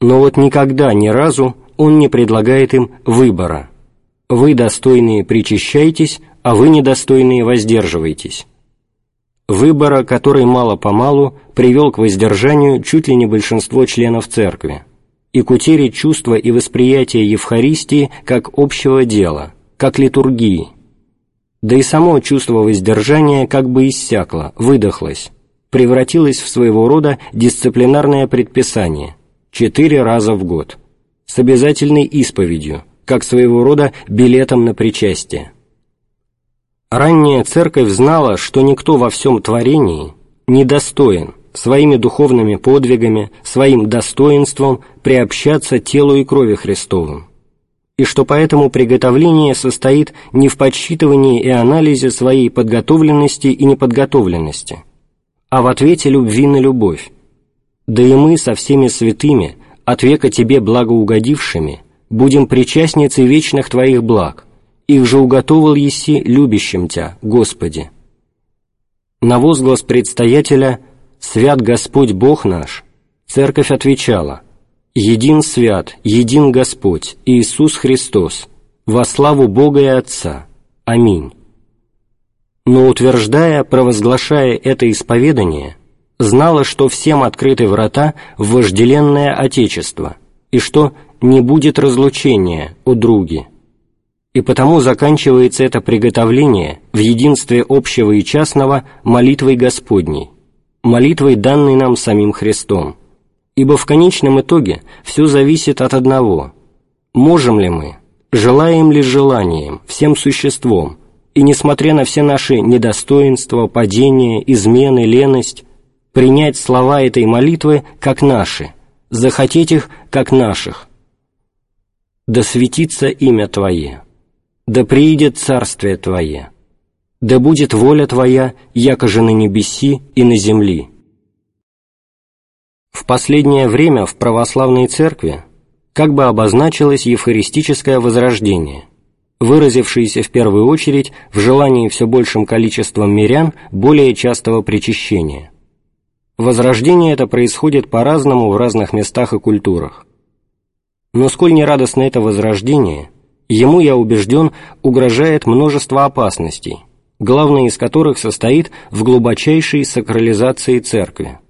A: Но вот никогда, ни разу он не предлагает им выбора. Вы, достойные, причащайтесь, а вы, недостойные, воздерживайтесь. Выбора, который мало-помалу привел к воздержанию чуть ли не большинство членов Церкви и к утере чувства и восприятия Евхаристии как общего дела, как литургии. Да и само чувство воздержания как бы иссякло, выдохлось, превратилось в своего рода дисциплинарное предписание – четыре раза в год – с обязательной исповедью, как своего рода билетом на причастие. Ранняя церковь знала, что никто во всем творении не достоин своими духовными подвигами, своим достоинством приобщаться телу и крови Христовым, и что поэтому приготовление состоит не в подсчитывании и анализе своей подготовленности и неподготовленности, а в ответе любви на любовь. Да и мы со всеми святыми от века Тебе благоугодившими, будем причастницы вечных Твоих благ, их же уготовал еси любящим Тя, Господи». На возглас предстоятеля «Свят Господь Бог наш» церковь отвечала «Един свят, един Господь, Иисус Христос, во славу Бога и Отца. Аминь». Но утверждая, провозглашая это исповедание, знала, что всем открыты врата в вожделенное Отечество, и что не будет разлучения у други. И потому заканчивается это приготовление в единстве общего и частного молитвой Господней, молитвой, данной нам самим Христом. Ибо в конечном итоге все зависит от одного – можем ли мы, желаем ли желанием, всем существом, и несмотря на все наши недостоинства, падения, измены, леность, принять слова этой молитвы как наши, захотеть их как наших. «Да светится имя Твое, да приидет Царствие Твое, да будет воля Твоя, якоже на небеси и на земли». В последнее время в православной церкви как бы обозначилось евхаристическое возрождение, выразившееся в первую очередь в желании все большим количеством мирян более частого причащения – Возрождение это происходит по-разному в разных местах и культурах. Но сколь нерадостно это возрождение, ему, я убежден, угрожает множество опасностей, главная из которых состоит в глубочайшей сакрализации церкви.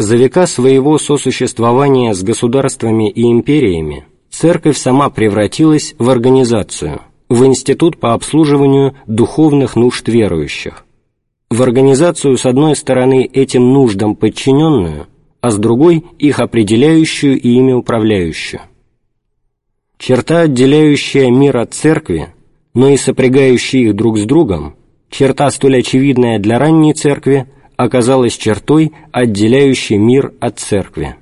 A: За века своего сосуществования с государствами и империями церковь сама превратилась в организацию, в институт по обслуживанию духовных нужд верующих, в организацию с одной стороны этим нуждам подчиненную, а с другой их определяющую и ими управляющую. Черта, отделяющая мир от церкви, но и сопрягающая их друг с другом, черта столь очевидная для ранней церкви, оказалась чертой, отделяющей мир от церкви.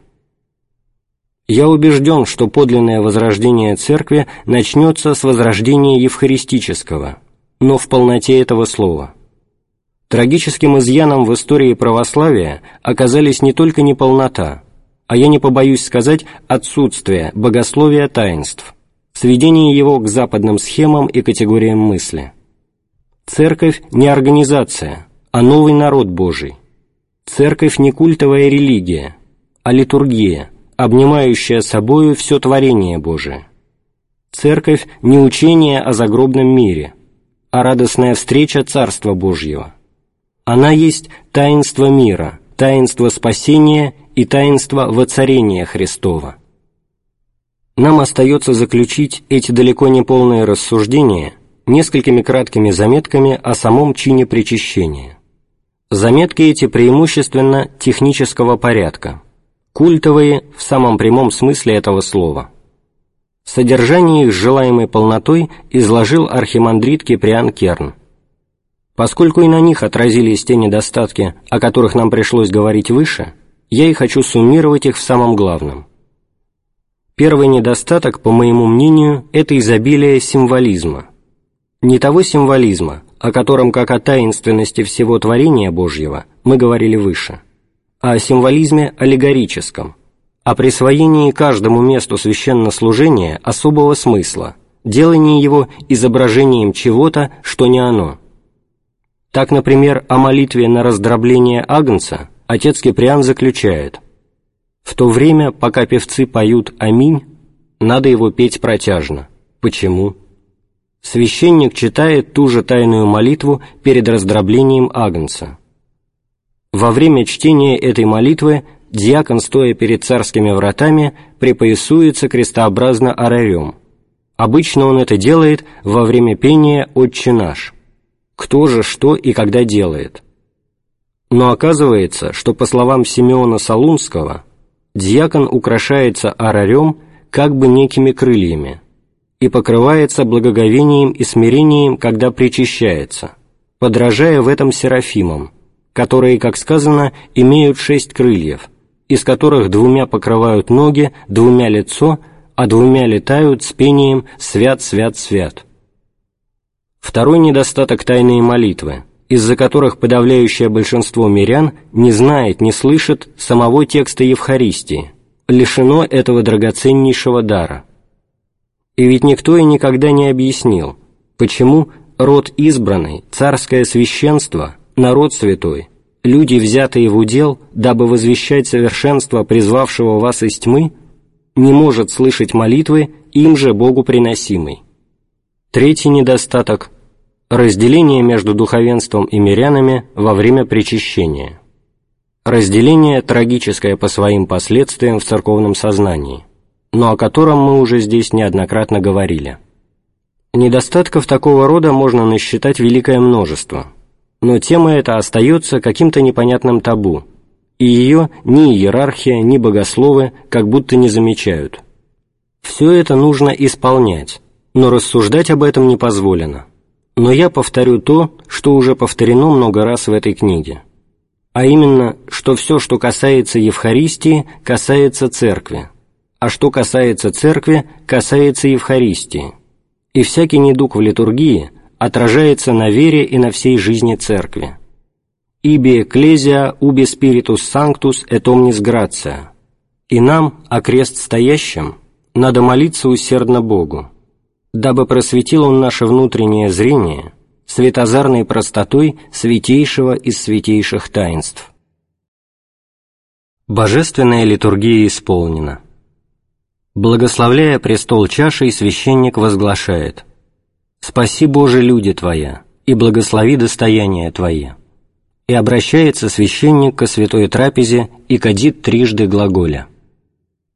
A: Я убежден, что подлинное возрождение Церкви начнется с возрождения евхаристического, но в полноте этого слова. Трагическим изъяном в истории православия оказались не только неполнота, а я не побоюсь сказать отсутствие богословия таинств, сведение его к западным схемам и категориям мысли. Церковь не организация, а новый народ Божий. Церковь не культовая религия, а литургия, обнимающая собою все творение Божие. Церковь не учение о загробном мире, а радостная встреча Царства Божьего. Она есть таинство мира, таинство спасения и таинство воцарения Христова. Нам остается заключить эти далеко не полные рассуждения несколькими краткими заметками о самом чине причащения. Заметки эти преимущественно технического порядка, культовые в самом прямом смысле этого слова. Содержание их с желаемой полнотой изложил архимандрит Киприан Керн. Поскольку и на них отразились те недостатки, о которых нам пришлось говорить выше, я и хочу суммировать их в самом главном. Первый недостаток, по моему мнению, это изобилие символизма. Не того символизма, о котором, как о таинственности всего творения Божьего, мы говорили выше, а о символизме аллегорическом, о присвоении каждому месту священнослужения особого смысла, делании его изображением чего-то, что не оно. Так, например, о молитве на раздробление Агнца отец Киприан заключает «В то время, пока певцы поют «Аминь», надо его петь протяжно. Почему?» Священник читает ту же тайную молитву перед раздроблением Агнца. Во время чтения этой молитвы диакон, стоя перед царскими вратами, припоясуется крестообразно орарем. Обычно он это делает во время пения «Отче наш». Кто же что и когда делает? Но оказывается, что по словам Симеона Солунского, диакон украшается орарем как бы некими крыльями и покрывается благоговением и смирением, когда причащается, подражая в этом серафимам, которые, как сказано, имеют шесть крыльев, из которых двумя покрывают ноги, двумя лицо, а двумя летают с пением «Свят, свят, свят». Второй недостаток тайной молитвы, из-за которых подавляющее большинство мирян не знает, не слышит самого текста Евхаристии, лишено этого драгоценнейшего дара. И ведь никто и никогда не объяснил, почему род избранный, царское священство народ святой, люди, взятые в удел, дабы возвещать совершенство призвавшего вас из тьмы, не может слышать молитвы, им же Богу приносимой. Третий недостаток – разделение между духовенством и мирянами во время причащения. Разделение трагическое по своим последствиям в церковном сознании, но о котором мы уже здесь неоднократно говорили. Недостатков такого рода можно насчитать великое множество – но тема эта остается каким-то непонятным табу, и ее ни иерархия, ни богословы как будто не замечают. Все это нужно исполнять, но рассуждать об этом не позволено. Но я повторю то, что уже повторено много раз в этой книге, а именно, что все, что касается Евхаристии, касается Церкви, а что касается Церкви, касается Евхаристии, и всякий недуг в литургии – отражается на вере и на всей жизни Церкви. «Иби экклезия уби спиритус санктус et omnis gratia» и нам, окрест стоящим, надо молиться усердно Богу, дабы просветил Он наше внутреннее зрение светозарной простотой святейшего из святейших таинств. Божественная литургия исполнена. Благословляя престол чашей, священник возглашает «Спаси, Боже, люди Твоя, и благослови достояние Твое». И обращается священник ко святой трапезе и кадит трижды глаголя.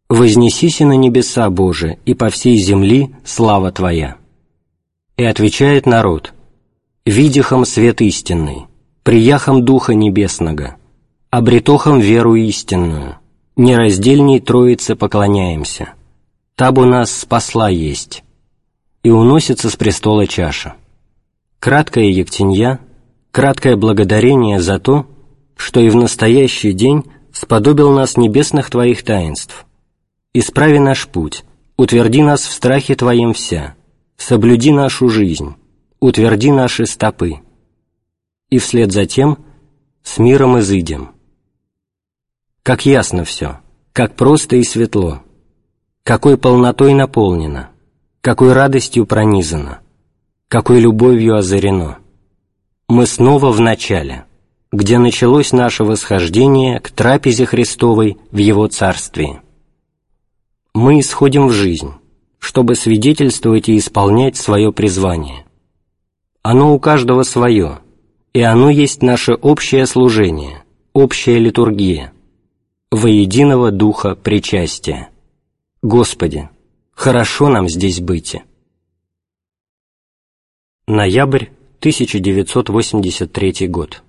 A: «Вознесися на небеса, Боже, и по всей земли слава Твоя». И отвечает народ, «Видихом свет истинный, прияхом Духа Небесного, обретохом веру истинную, нераздельней Троице поклоняемся. Табу нас спасла есть» и уносится с престола чаша. Краткое Ектенья, краткое благодарение за то, что и в настоящий день сподобил нас небесных Твоих таинств, Исправи наш путь, утверди нас в страхе Твоем вся, соблюди нашу жизнь, утверди наши стопы. И вслед за тем с миром изыдем. Как ясно все, как просто и светло, какой полнотой наполнено, какой радостью пронизано, какой любовью озарено. Мы снова в начале, где началось наше восхождение к трапезе Христовой в Его Царствии. Мы исходим в жизнь, чтобы свидетельствовать и исполнять свое призвание. Оно у каждого свое, и оно есть наше общее служение, общая литургия, воединого Духа причастия. Господи, хорошо нам здесь быть. Ноябрь 1983 год.